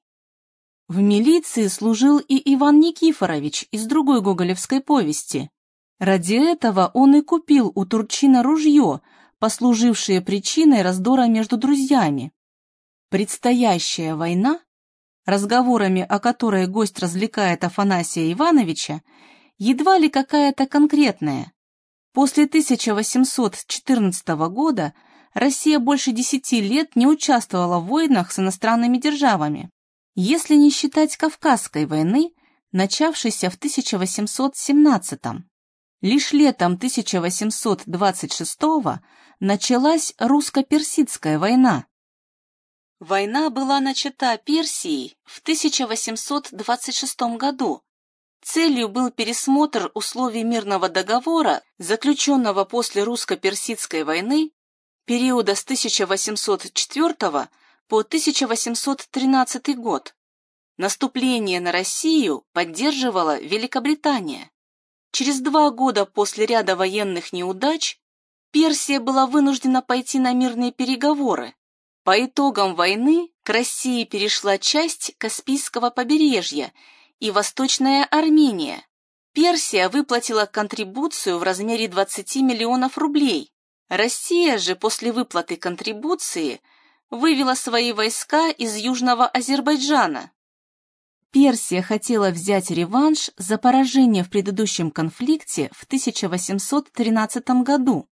В милиции служил и Иван Никифорович из другой гоголевской повести. Ради этого он и купил у Турчина ружье, послужившее причиной раздора между друзьями. Предстоящая война разговорами о которой гость развлекает Афанасия Ивановича, едва ли какая-то конкретная. После 1814 года Россия больше десяти лет не участвовала в войнах с иностранными державами, если не считать Кавказской войны, начавшейся в 1817 -м. Лишь летом 1826 началась русско-персидская война, Война была начата Персией в 1826 году. Целью был пересмотр условий мирного договора, заключенного после русско-персидской войны периода с 1804 по 1813 год. Наступление на Россию поддерживала Великобритания. Через два года после ряда военных неудач Персия была вынуждена пойти на мирные переговоры. По итогам войны к России перешла часть Каспийского побережья и Восточная Армения. Персия выплатила контрибуцию в размере 20 миллионов рублей. Россия же после выплаты контрибуции вывела свои войска из Южного Азербайджана. Персия хотела взять реванш за поражение в предыдущем конфликте в 1813 году,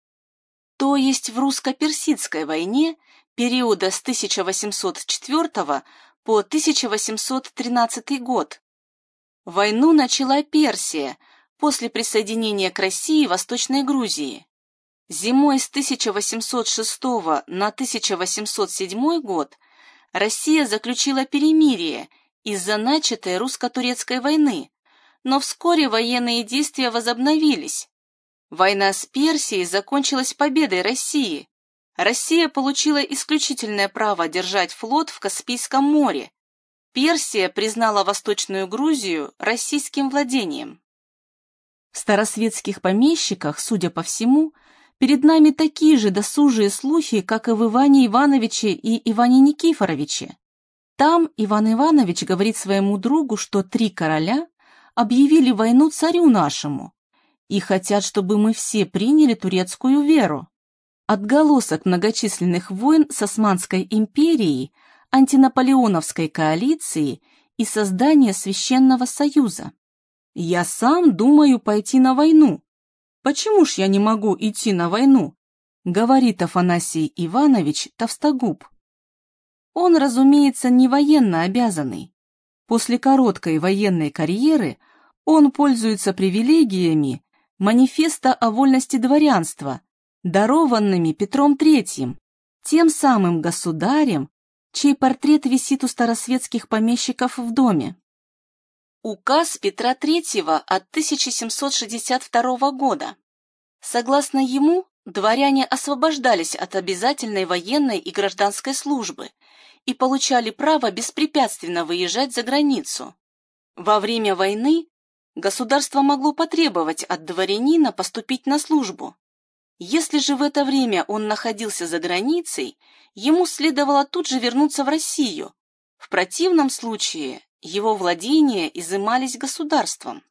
то есть в русско-персидской войне периода с 1804 по 1813 год. Войну начала Персия после присоединения к России Восточной Грузии. Зимой с 1806 на 1807 год Россия заключила перемирие из-за начатой русско-турецкой войны, но вскоре военные действия возобновились. Война с Персией закончилась победой России, Россия получила исключительное право держать флот в Каспийском море. Персия признала Восточную Грузию российским владением. В старосветских помещиках, судя по всему, перед нами такие же досужие слухи, как и в Иване Ивановиче и Иване Никифоровиче. Там Иван Иванович говорит своему другу, что три короля объявили войну царю нашему и хотят, чтобы мы все приняли турецкую веру. Отголосок многочисленных войн с Османской империей, антинаполеоновской коалиции и создания Священного Союза. Я сам думаю пойти на войну. Почему ж я не могу идти на войну? Говорит Афанасий Иванович Товстогуб. Он, разумеется, не военно обязанный. После короткой военной карьеры он пользуется привилегиями манифеста о вольности дворянства, дарованными Петром III, тем самым государем, чей портрет висит у старосветских помещиков в доме. Указ Петра III от 1762 года. Согласно ему, дворяне освобождались от обязательной военной и гражданской службы и получали право беспрепятственно выезжать за границу. Во время войны государство могло потребовать от дворянина поступить на службу, если же в это время он находился за границей, ему следовало тут же вернуться в Россию. В противном случае его владения изымались государством.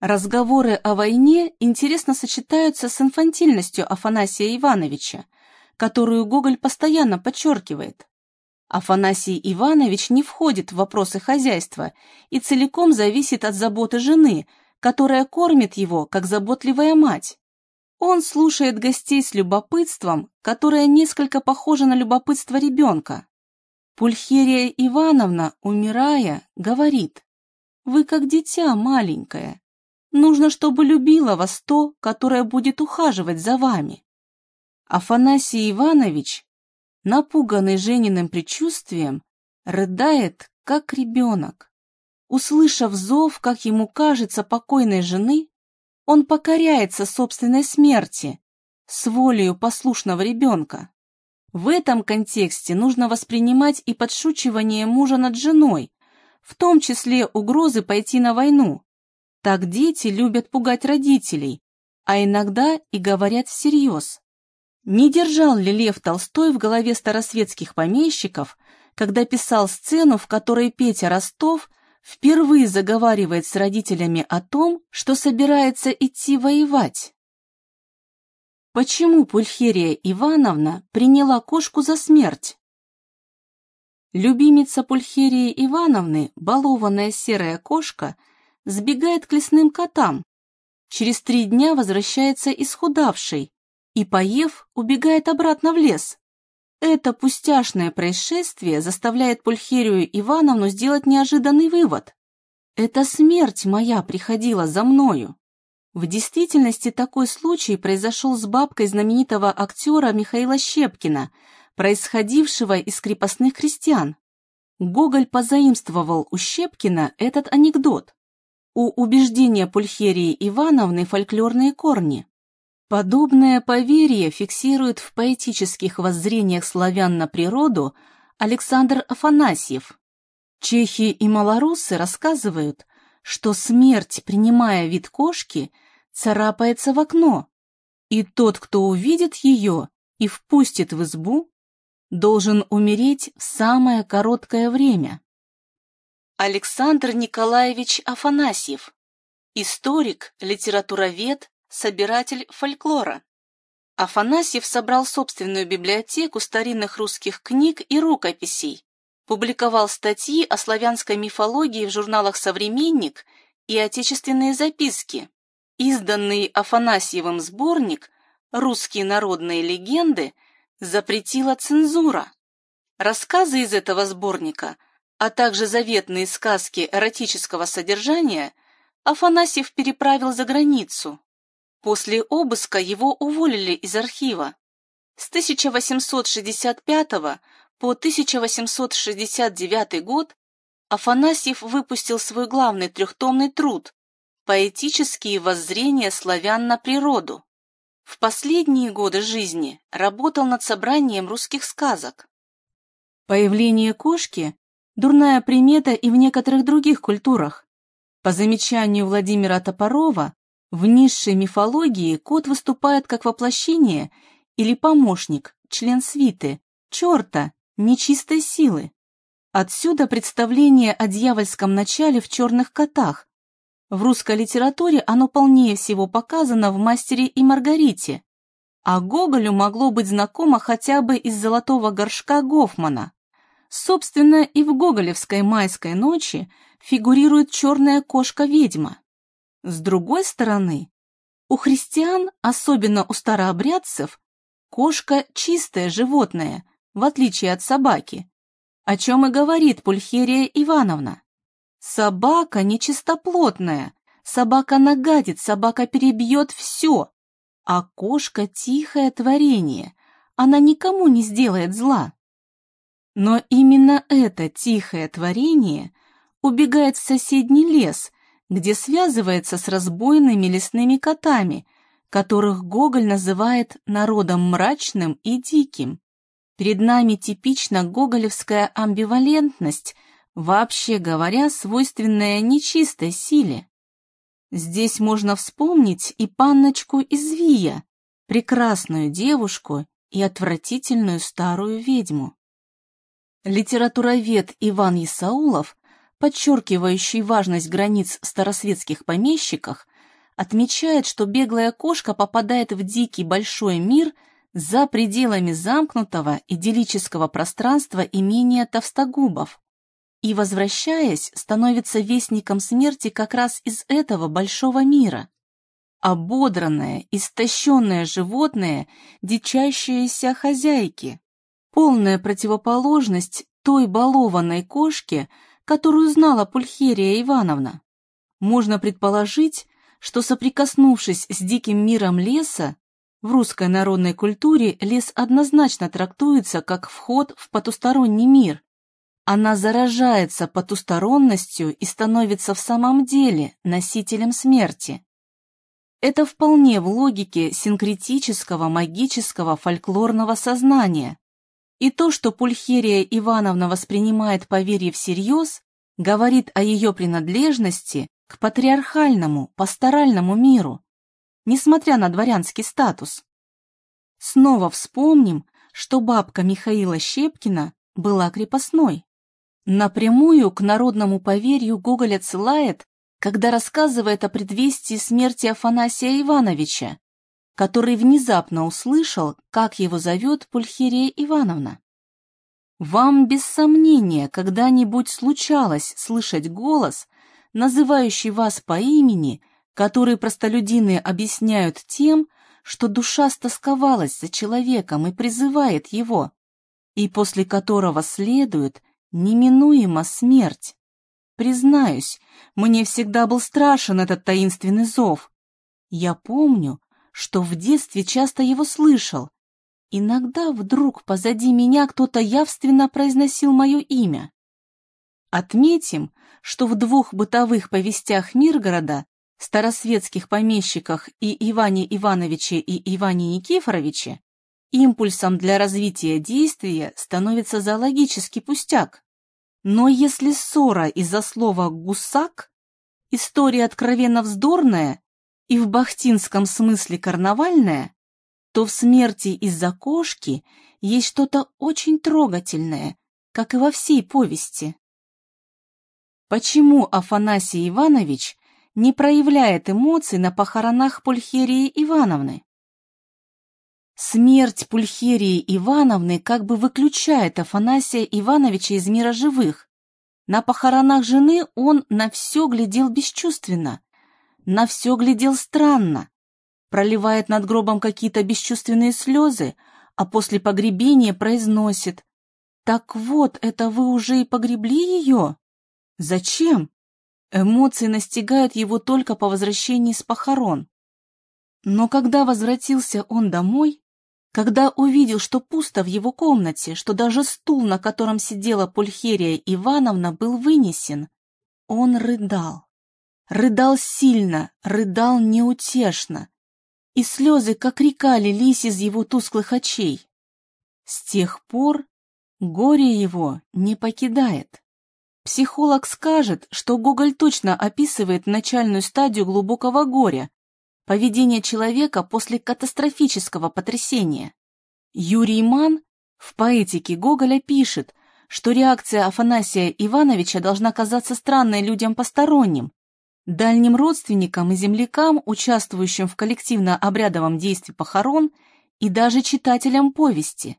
Разговоры о войне интересно сочетаются с инфантильностью Афанасия Ивановича, которую Гоголь постоянно подчеркивает. Афанасий Иванович не входит в вопросы хозяйства и целиком зависит от заботы жены, которая кормит его, как заботливая мать. Он слушает гостей с любопытством, которое несколько похоже на любопытство ребенка. Пульхерия Ивановна, умирая, говорит, «Вы как дитя маленькое. Нужно, чтобы любила вас то, которое будет ухаживать за вами». Афанасий Иванович, напуганный Жениным предчувствием, рыдает, как ребенок. Услышав зов, как ему кажется, покойной жены, он покоряется собственной смерти с волею послушного ребенка. В этом контексте нужно воспринимать и подшучивание мужа над женой, в том числе угрозы пойти на войну. Так дети любят пугать родителей, а иногда и говорят всерьез. Не держал ли Лев Толстой в голове старосветских помещиков, когда писал сцену, в которой Петя Ростов – впервые заговаривает с родителями о том, что собирается идти воевать. Почему Пульхерия Ивановна приняла кошку за смерть? Любимица Пульхерии Ивановны, балованная серая кошка, сбегает к лесным котам. Через три дня возвращается исхудавшей и, поев, убегает обратно в лес. Это пустяшное происшествие заставляет Пульхерию Ивановну сделать неожиданный вывод. Это смерть моя приходила за мною. В действительности такой случай произошел с бабкой знаменитого актера Михаила Щепкина, происходившего из крепостных крестьян. Гоголь позаимствовал у Щепкина этот анекдот. У убеждения Пульхерии Ивановны фольклорные корни. Подобное поверье фиксирует в поэтических воззрениях славян на природу Александр Афанасьев. Чехи и малорусы рассказывают, что смерть, принимая вид кошки, царапается в окно, и тот, кто увидит ее и впустит в избу, должен умереть в самое короткое время. Александр Николаевич Афанасьев, историк, литературовед, собиратель фольклора. Афанасьев собрал собственную библиотеку старинных русских книг и рукописей, публиковал статьи о славянской мифологии в журналах «Современник» и «Отечественные записки». Изданный Афанасьевым сборник «Русские народные легенды» запретила цензура. Рассказы из этого сборника, а также заветные сказки эротического содержания Афанасьев переправил за границу. После обыска его уволили из архива. С 1865 по 1869 год Афанасьев выпустил свой главный трехтомный труд «Поэтические воззрения славян на природу». В последние годы жизни работал над собранием русских сказок. Появление кошки – дурная примета и в некоторых других культурах. По замечанию Владимира Топорова, в низшей мифологии кот выступает как воплощение или помощник, член свиты, черта, нечистой силы. Отсюда представление о дьявольском начале в черных котах. В русской литературе оно полнее всего показано в «Мастере и Маргарите», а Гоголю могло быть знакомо хотя бы из «Золотого горшка» Гофмана. Собственно, и в гоголевской «Майской ночи» фигурирует черная кошка-ведьма. С другой стороны, у христиан, особенно у старообрядцев, кошка – чистое животное, в отличие от собаки, о чем и говорит Пульхерия Ивановна. Собака нечистоплотная, собака нагадит, собака перебьет все, а кошка – тихое творение, она никому не сделает зла. Но именно это тихое творение убегает в соседний лес, где связывается с разбойными лесными котами, которых Гоголь называет народом мрачным и диким. Перед нами типична гоголевская амбивалентность, вообще говоря, свойственная нечистой силе. Здесь можно вспомнить и панночку из Вия, прекрасную девушку и отвратительную старую ведьму. Литературовед Иван Исаулов, подчеркивающий важность границ старосветских помещиках, отмечает, что беглая кошка попадает в дикий большой мир – за пределами замкнутого идиллического пространства имения Товстогубов и, возвращаясь, становится вестником смерти как раз из этого большого мира. Ободранное, истощенное животное, дичащееся хозяйки, полная противоположность той балованной кошке, которую знала Пульхерия Ивановна. Можно предположить, что, соприкоснувшись с диким миром леса, в русской народной культуре лес однозначно трактуется как вход в потусторонний мир. Она заражается потусторонностью и становится в самом деле носителем смерти. Это вполне в логике синкретического магического фольклорного сознания. И то, что Пульхерия Ивановна воспринимает поверье всерьез, говорит о ее принадлежности к патриархальному, пасторальному миру, несмотря на дворянский статус. Снова вспомним, что бабка Михаила Щепкина была крепостной. Напрямую к народному поверью Гоголь отсылает, когда рассказывает о предвестии смерти Афанасия Ивановича, который внезапно услышал, как его зовет Пульхерия Ивановна. Вам без сомнения когда-нибудь случалось слышать голос, называющий вас по имени – который простолюдины объясняют тем, что душа стосковалась за человеком и призывает его, и после которого следует неминуемо смерть. Признаюсь, мне всегда был страшен этот таинственный зов. Я помню, что в детстве часто его слышал. Иногда вдруг позади меня кто-то явственно произносил мое имя. Отметим, что в двух бытовых повестях Миргорода старосветских помещиках и Иване Ивановиче и Иване Никифоровиче, импульсом для развития действия становится зоологический пустяк. Но если ссора из-за слова «гусак», история откровенно вздорная и в бахтинском смысле карнавальная, то в смерти из-за кошки есть что-то очень трогательное, как и во всей повести. Почему Афанасий Иванович не проявляет эмоций на похоронах Пульхерии Ивановны. Смерть Пульхерии Ивановны как бы выключает Афанасия Ивановича из мира живых. На похоронах жены он на все глядел бесчувственно, на все глядел странно, проливает над гробом какие-то бесчувственные слезы, а после погребения произносит «Так вот, это вы уже и погребли ее? Зачем? Эмоции настигают его только по возвращении с похорон. Но когда возвратился он домой, когда увидел, что пусто в его комнате, что даже стул, на котором сидела Пульхерия Ивановна, был вынесен, он рыдал. Рыдал сильно, рыдал неутешно. и слезы, как река, лились из его тусклых очей. С тех пор горе его не покидает. Психолог скажет, что Гоголь точно описывает начальную стадию глубокого горя, поведение человека после катастрофического потрясения. Юрий Ман в поэтике Гоголя пишет, что реакция Афанасия Ивановича должна казаться странной людям посторонним, дальним родственникам и землякам, участвующим в коллективно-обрядовом действии похорон и даже читателям повести.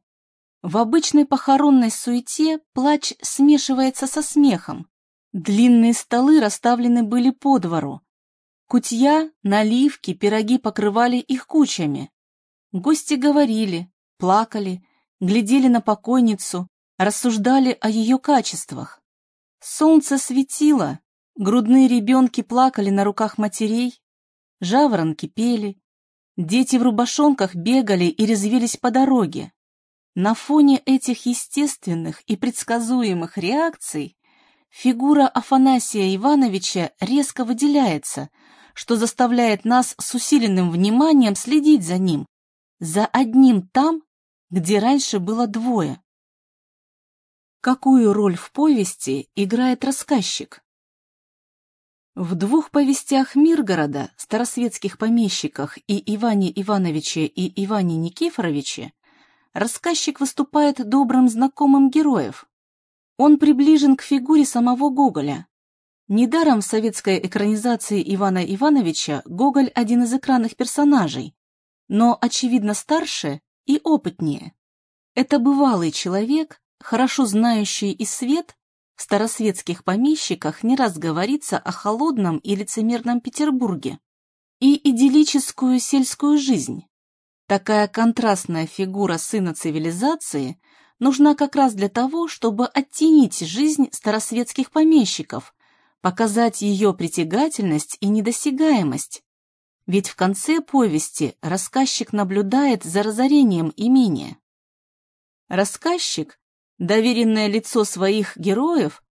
В обычной похоронной суете плач смешивается со смехом. Длинные столы расставлены были по двору. Кутья, наливки, пироги покрывали их кучами. Гости говорили, плакали, глядели на покойницу, рассуждали о ее качествах. Солнце светило, грудные ребенки плакали на руках матерей, жаворонки пели, дети в рубашонках бегали и резвились по дороге. На фоне этих естественных и предсказуемых реакций фигура Афанасия Ивановича резко выделяется, что заставляет нас с усиленным вниманием следить за ним, за одним там, где раньше было двое. Какую роль в повести играет рассказчик? В двух повестях Миргорода, старосветских помещиках и Иване Ивановиче и Иване Никифоровиче рассказчик выступает добрым знакомым героев. Он приближен к фигуре самого Гоголя. Недаром в советской экранизации Ивана Ивановича Гоголь один из экранных персонажей, но, очевидно, старше и опытнее. Это бывалый человек, хорошо знающий и свет, в старосветских помещиках не раз говорится о холодном и лицемерном Петербурге и идиллическую сельскую жизнь. Такая контрастная фигура сына цивилизации нужна как раз для того, чтобы оттенить жизнь старосветских помещиков, показать ее притягательность и недосягаемость. Ведь в конце повести рассказчик наблюдает за разорением имения. Рассказчик, доверенное лицо своих героев,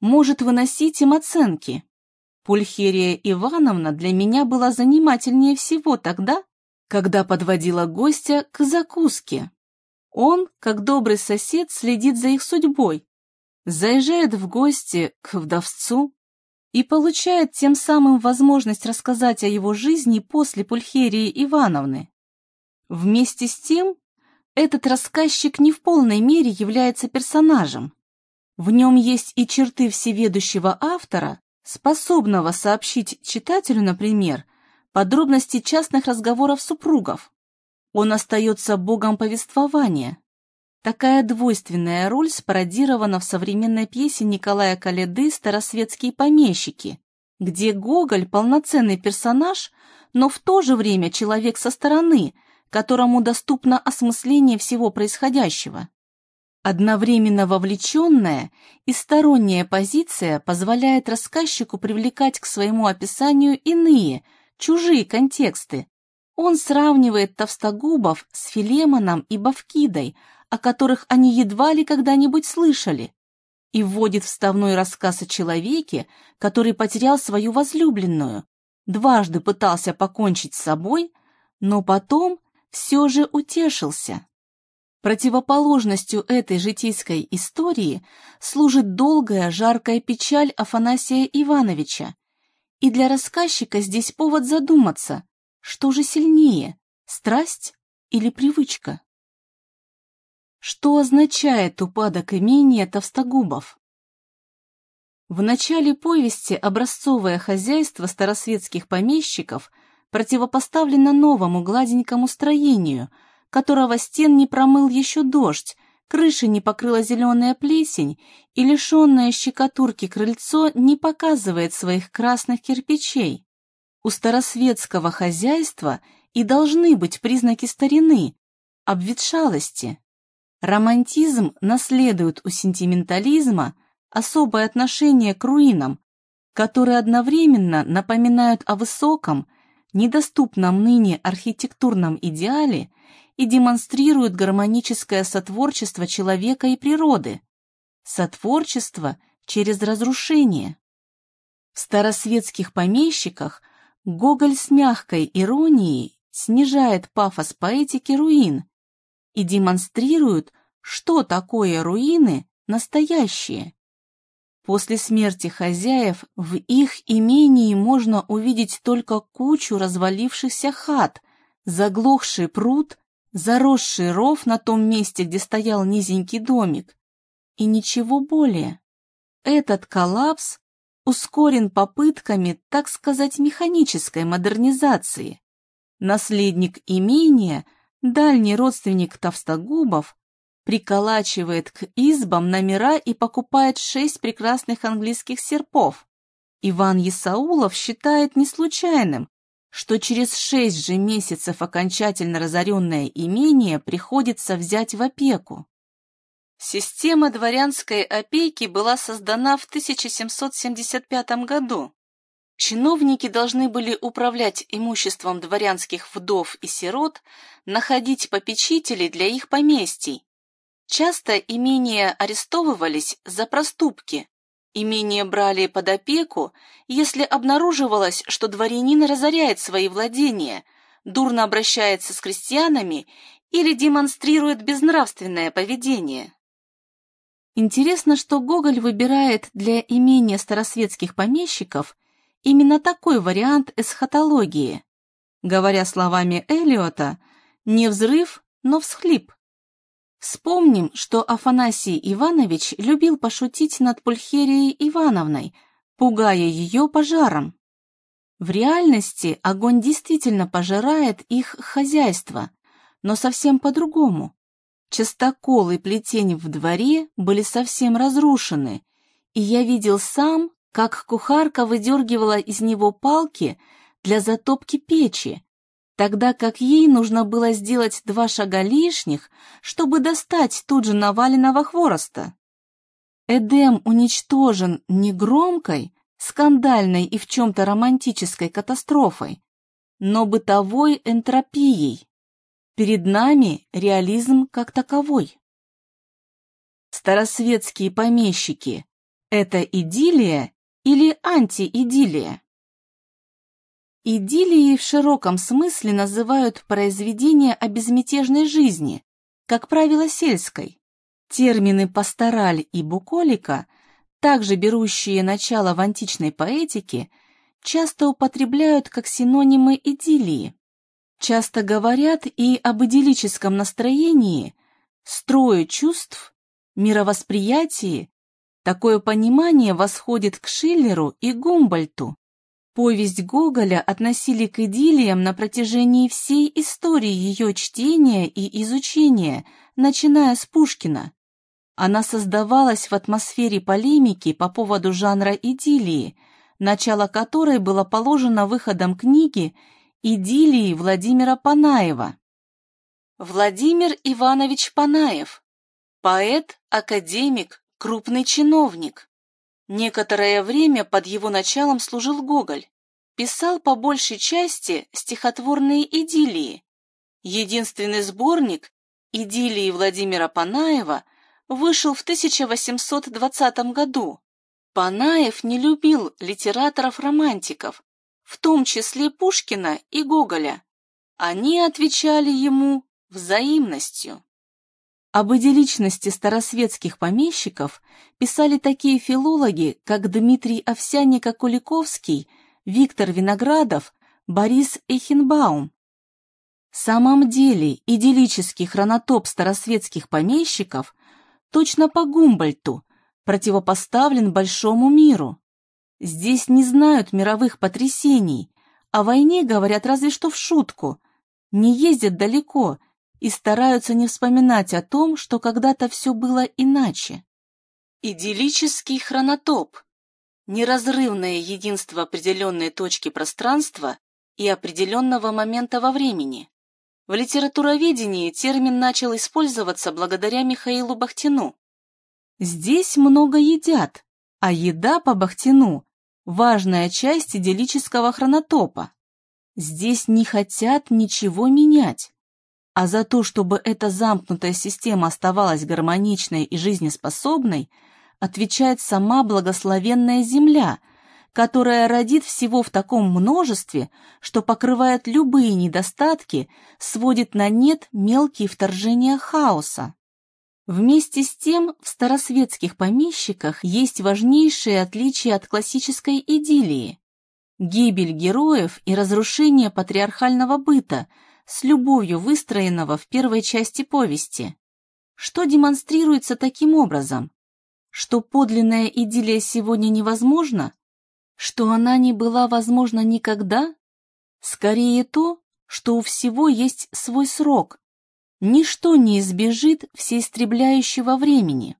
может выносить им оценки. Пульхерия Ивановна для меня была занимательнее всего тогда, когда подводила гостя к закуске. Он, как добрый сосед, следит за их судьбой, заезжает в гости к вдовцу и получает тем самым возможность рассказать о его жизни после Пульхерии Ивановны. Вместе с тем, этот рассказчик не в полной мере является персонажем. В нем есть и черты всеведущего автора, способного сообщить читателю, например, подробности частных разговоров супругов. Он остается богом повествования. Такая двойственная роль спародирована в современной пьесе Николая Каледы «Старосветские помещики», где Гоголь – полноценный персонаж, но в то же время человек со стороны, которому доступно осмысление всего происходящего. Одновременно вовлеченная и сторонняя позиция позволяет рассказчику привлекать к своему описанию иные – чужие контексты. Он сравнивает Товстогубов с Филемоном и Бавкидой, о которых они едва ли когда-нибудь слышали, и вводит вставной рассказ о человеке, который потерял свою возлюбленную, дважды пытался покончить с собой, но потом все же утешился. Противоположностью этой житейской истории служит долгая жаркая печаль Афанасия Ивановича, и для рассказчика здесь повод задуматься, что же сильнее, страсть или привычка? Что означает упадок имения Товстогубов? В начале повести образцовое хозяйство старосветских помещиков противопоставлено новому гладенькому строению, которого стен не промыл еще дождь, Крыши не покрыла зеленая плесень, и лишенное щекотурки крыльцо не показывает своих красных кирпичей. У старосветского хозяйства и должны быть признаки старины, обветшалости. Романтизм наследует у сентиментализма особое отношение к руинам, которые одновременно напоминают о высоком, недоступном ныне архитектурном идеале и демонстрирует гармоническое сотворчество человека и природы. Сотворчество через разрушение. В старосветских помещиках Гоголь с мягкой иронией снижает пафос поэтики руин и демонстрирует, что такое руины настоящие. После смерти хозяев в их имении можно увидеть только кучу развалившихся хат, заглохший пруд, заросший ров на том месте, где стоял низенький домик, и ничего более. Этот коллапс ускорен попытками, так сказать, механической модернизации. Наследник имения, дальний родственник Товстогубов, приколачивает к избам номера и покупает шесть прекрасных английских серпов. Иван Есаулов считает не случайным, что через шесть же месяцев окончательно разоренное имение приходится взять в опеку. Система дворянской опеки была создана в 1775 году. Чиновники должны были управлять имуществом дворянских вдов и сирот, находить попечителей для их поместий. Часто имения арестовывались за проступки. Имения брали под опеку, если обнаруживалось, что дворянин разоряет свои владения, дурно обращается с крестьянами или демонстрирует безнравственное поведение. Интересно, что Гоголь выбирает для имения старосветских помещиков именно такой вариант эсхатологии. Говоря словами Элиота, не взрыв, но всхлип. Вспомним, что Афанасий Иванович любил пошутить над Пульхерией Ивановной, пугая ее пожаром. В реальности огонь действительно пожирает их хозяйство, но совсем по-другому. Частокол и плетень в дворе были совсем разрушены, и я видел сам, как кухарка выдергивала из него палки для затопки печи, тогда как ей нужно было сделать два шага лишних, чтобы достать тут же наваленного хвороста. Эдем уничтожен не громкой, скандальной и в чем-то романтической катастрофой, но бытовой энтропией. Перед нами реализм как таковой. Старосветские помещики – это идиллия или антиидиллия? Идиллией в широком смысле называют произведения о безмятежной жизни, как правило, сельской. Термины «пастораль» и «буколика», также берущие начало в античной поэтике, часто употребляют как синонимы идиллии. Часто говорят и об идиллическом настроении, строе чувств, мировосприятии. Такое понимание восходит к Шиллеру и Гумбольту. Повесть Гоголя относили к идиллиям на протяжении всей истории ее чтения и изучения, начиная с Пушкина. Она создавалась в атмосфере полемики по поводу жанра идиллии, начало которой было положено выходом книги Идиллии Владимира Панаева. Владимир Иванович Панаев. Поэт, академик, крупный чиновник. Некоторое время под его началом служил Гоголь. Писал по большей части стихотворные идиллии. Единственный сборник «Идиллии Владимира Панаева» вышел в 1820 году. Панаев не любил литераторов-романтиков, в том числе Пушкина и Гоголя. Они отвечали ему взаимностью. Об идилличности старосветских помещиков писали такие филологи, как Дмитрий Овсянник-Куликовский, Виктор Виноградов, Борис Эйхенбаум. В самом деле идиллический хронотоп старосветских помещиков точно по Гумбольту противопоставлен большому миру. Здесь не знают мировых потрясений, о войне говорят разве что в шутку, не ездят далеко и стараются не вспоминать о том, что когда-то все было иначе. Идиллический хронотоп – неразрывное единство определенной точки пространства и определенного момента во времени. В литературоведении термин начал использоваться благодаря Михаилу Бахтину. Здесь много едят, а еда по Бахтину важная часть идиллического хронотопа. Здесь не хотят ничего менять. А за то, чтобы эта замкнутая система оставалась гармоничной и жизнеспособной, отвечает сама благословенная земля, которая родит всего в таком множестве, что покрывает любые недостатки, сводит на нет мелкие вторжения хаоса. Вместе с тем, в старосветских помещиках есть важнейшие отличия от классической идиллии. Гибель героев и разрушение патриархального быта с любовью выстроенного в первой части повести. Что демонстрируется таким образом? Что подлинная идиллия сегодня невозможна? Что она не была возможна никогда? Скорее то, что у всего есть свой срок. Ничто не избежит всеистребляющего времени.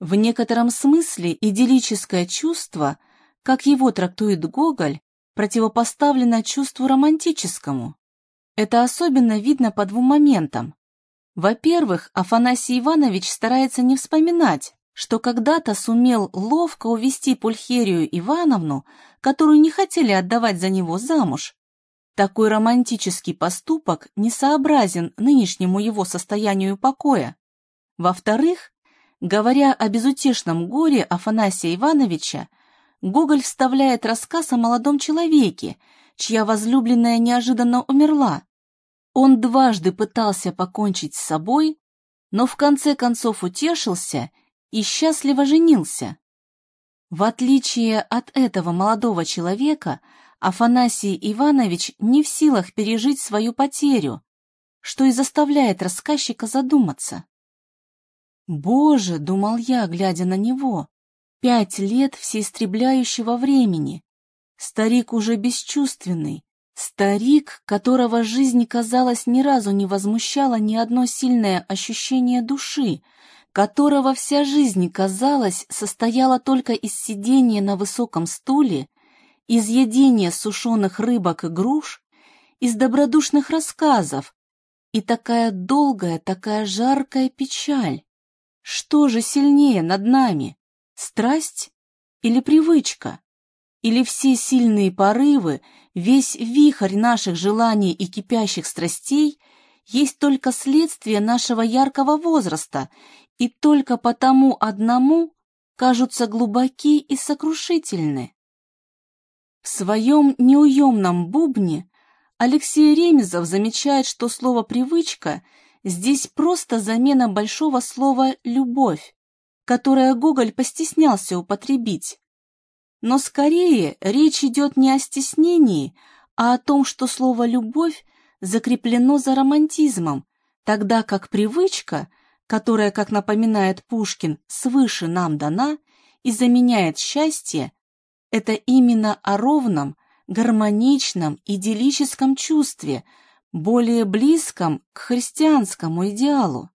В некотором смысле идиллическое чувство, как его трактует Гоголь, противопоставлено чувству романтическому. Это особенно видно по двум моментам. Во-первых, Афанасий Иванович старается не вспоминать, что когда-то сумел ловко увести Пульхерию Ивановну, которую не хотели отдавать за него замуж. Такой романтический поступок несообразен нынешнему его состоянию покоя. Во-вторых, говоря о безутешном горе Афанасия Ивановича, Гоголь вставляет рассказ о молодом человеке, чья возлюбленная неожиданно умерла. Он дважды пытался покончить с собой, но в конце концов утешился и счастливо женился. В отличие от этого молодого человека, Афанасий Иванович не в силах пережить свою потерю, что и заставляет рассказчика задуматься. «Боже!» — думал я, глядя на него. «Пять лет всеистребляющего времени. Старик уже бесчувственный, Старик, которого жизнь, казалось, ни разу не возмущала ни одно сильное ощущение души, которого вся жизнь, казалось, состояла только из сидения на высоком стуле, из едения сушеных рыбок и груш, из добродушных рассказов, и такая долгая, такая жаркая печаль. Что же сильнее над нами, страсть или привычка? Или все сильные порывы, весь вихрь наших желаний и кипящих страстей есть только следствие нашего яркого возраста, и только потому одному кажутся глубоки и сокрушительны. В своем неуемном бубне Алексей Ремезов замечает, что слово «привычка» здесь просто замена большого слова «любовь», которое Гоголь постеснялся употребить. Но скорее речь идет не о стеснении, а о том, что слово «любовь» закреплено за романтизмом, тогда как привычка, которая, как напоминает Пушкин, свыше нам дана и заменяет счастье, это именно о ровном, гармоничном, идиллическом чувстве, более близком к христианскому идеалу.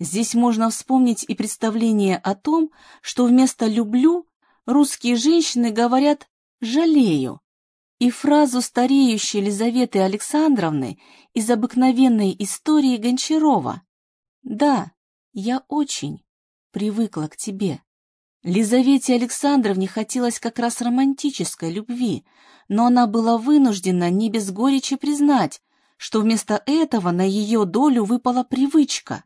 Здесь можно вспомнить и представление о том, что вместо «люблю» русские женщины говорят «жалею», и фразу стареющей Елизаветы Александровны из обыкновенной истории Гончарова «Да, я очень привыкла к тебе». Лизавете Александровне хотелось как раз романтической любви, но она была вынуждена не без горечи признать, что вместо этого на ее долю выпала привычка.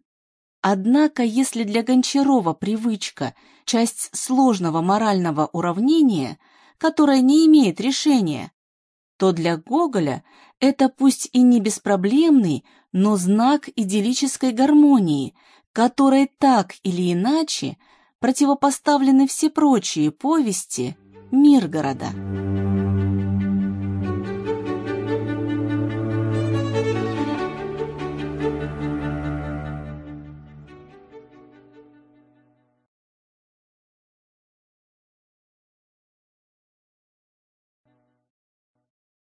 Однако, если для Гончарова привычка – часть сложного морального уравнения, которое не имеет решения, то для Гоголя это пусть и не беспроблемный, но знак идиллической гармонии, которой так или иначе противопоставлены все прочие повести Миргорода.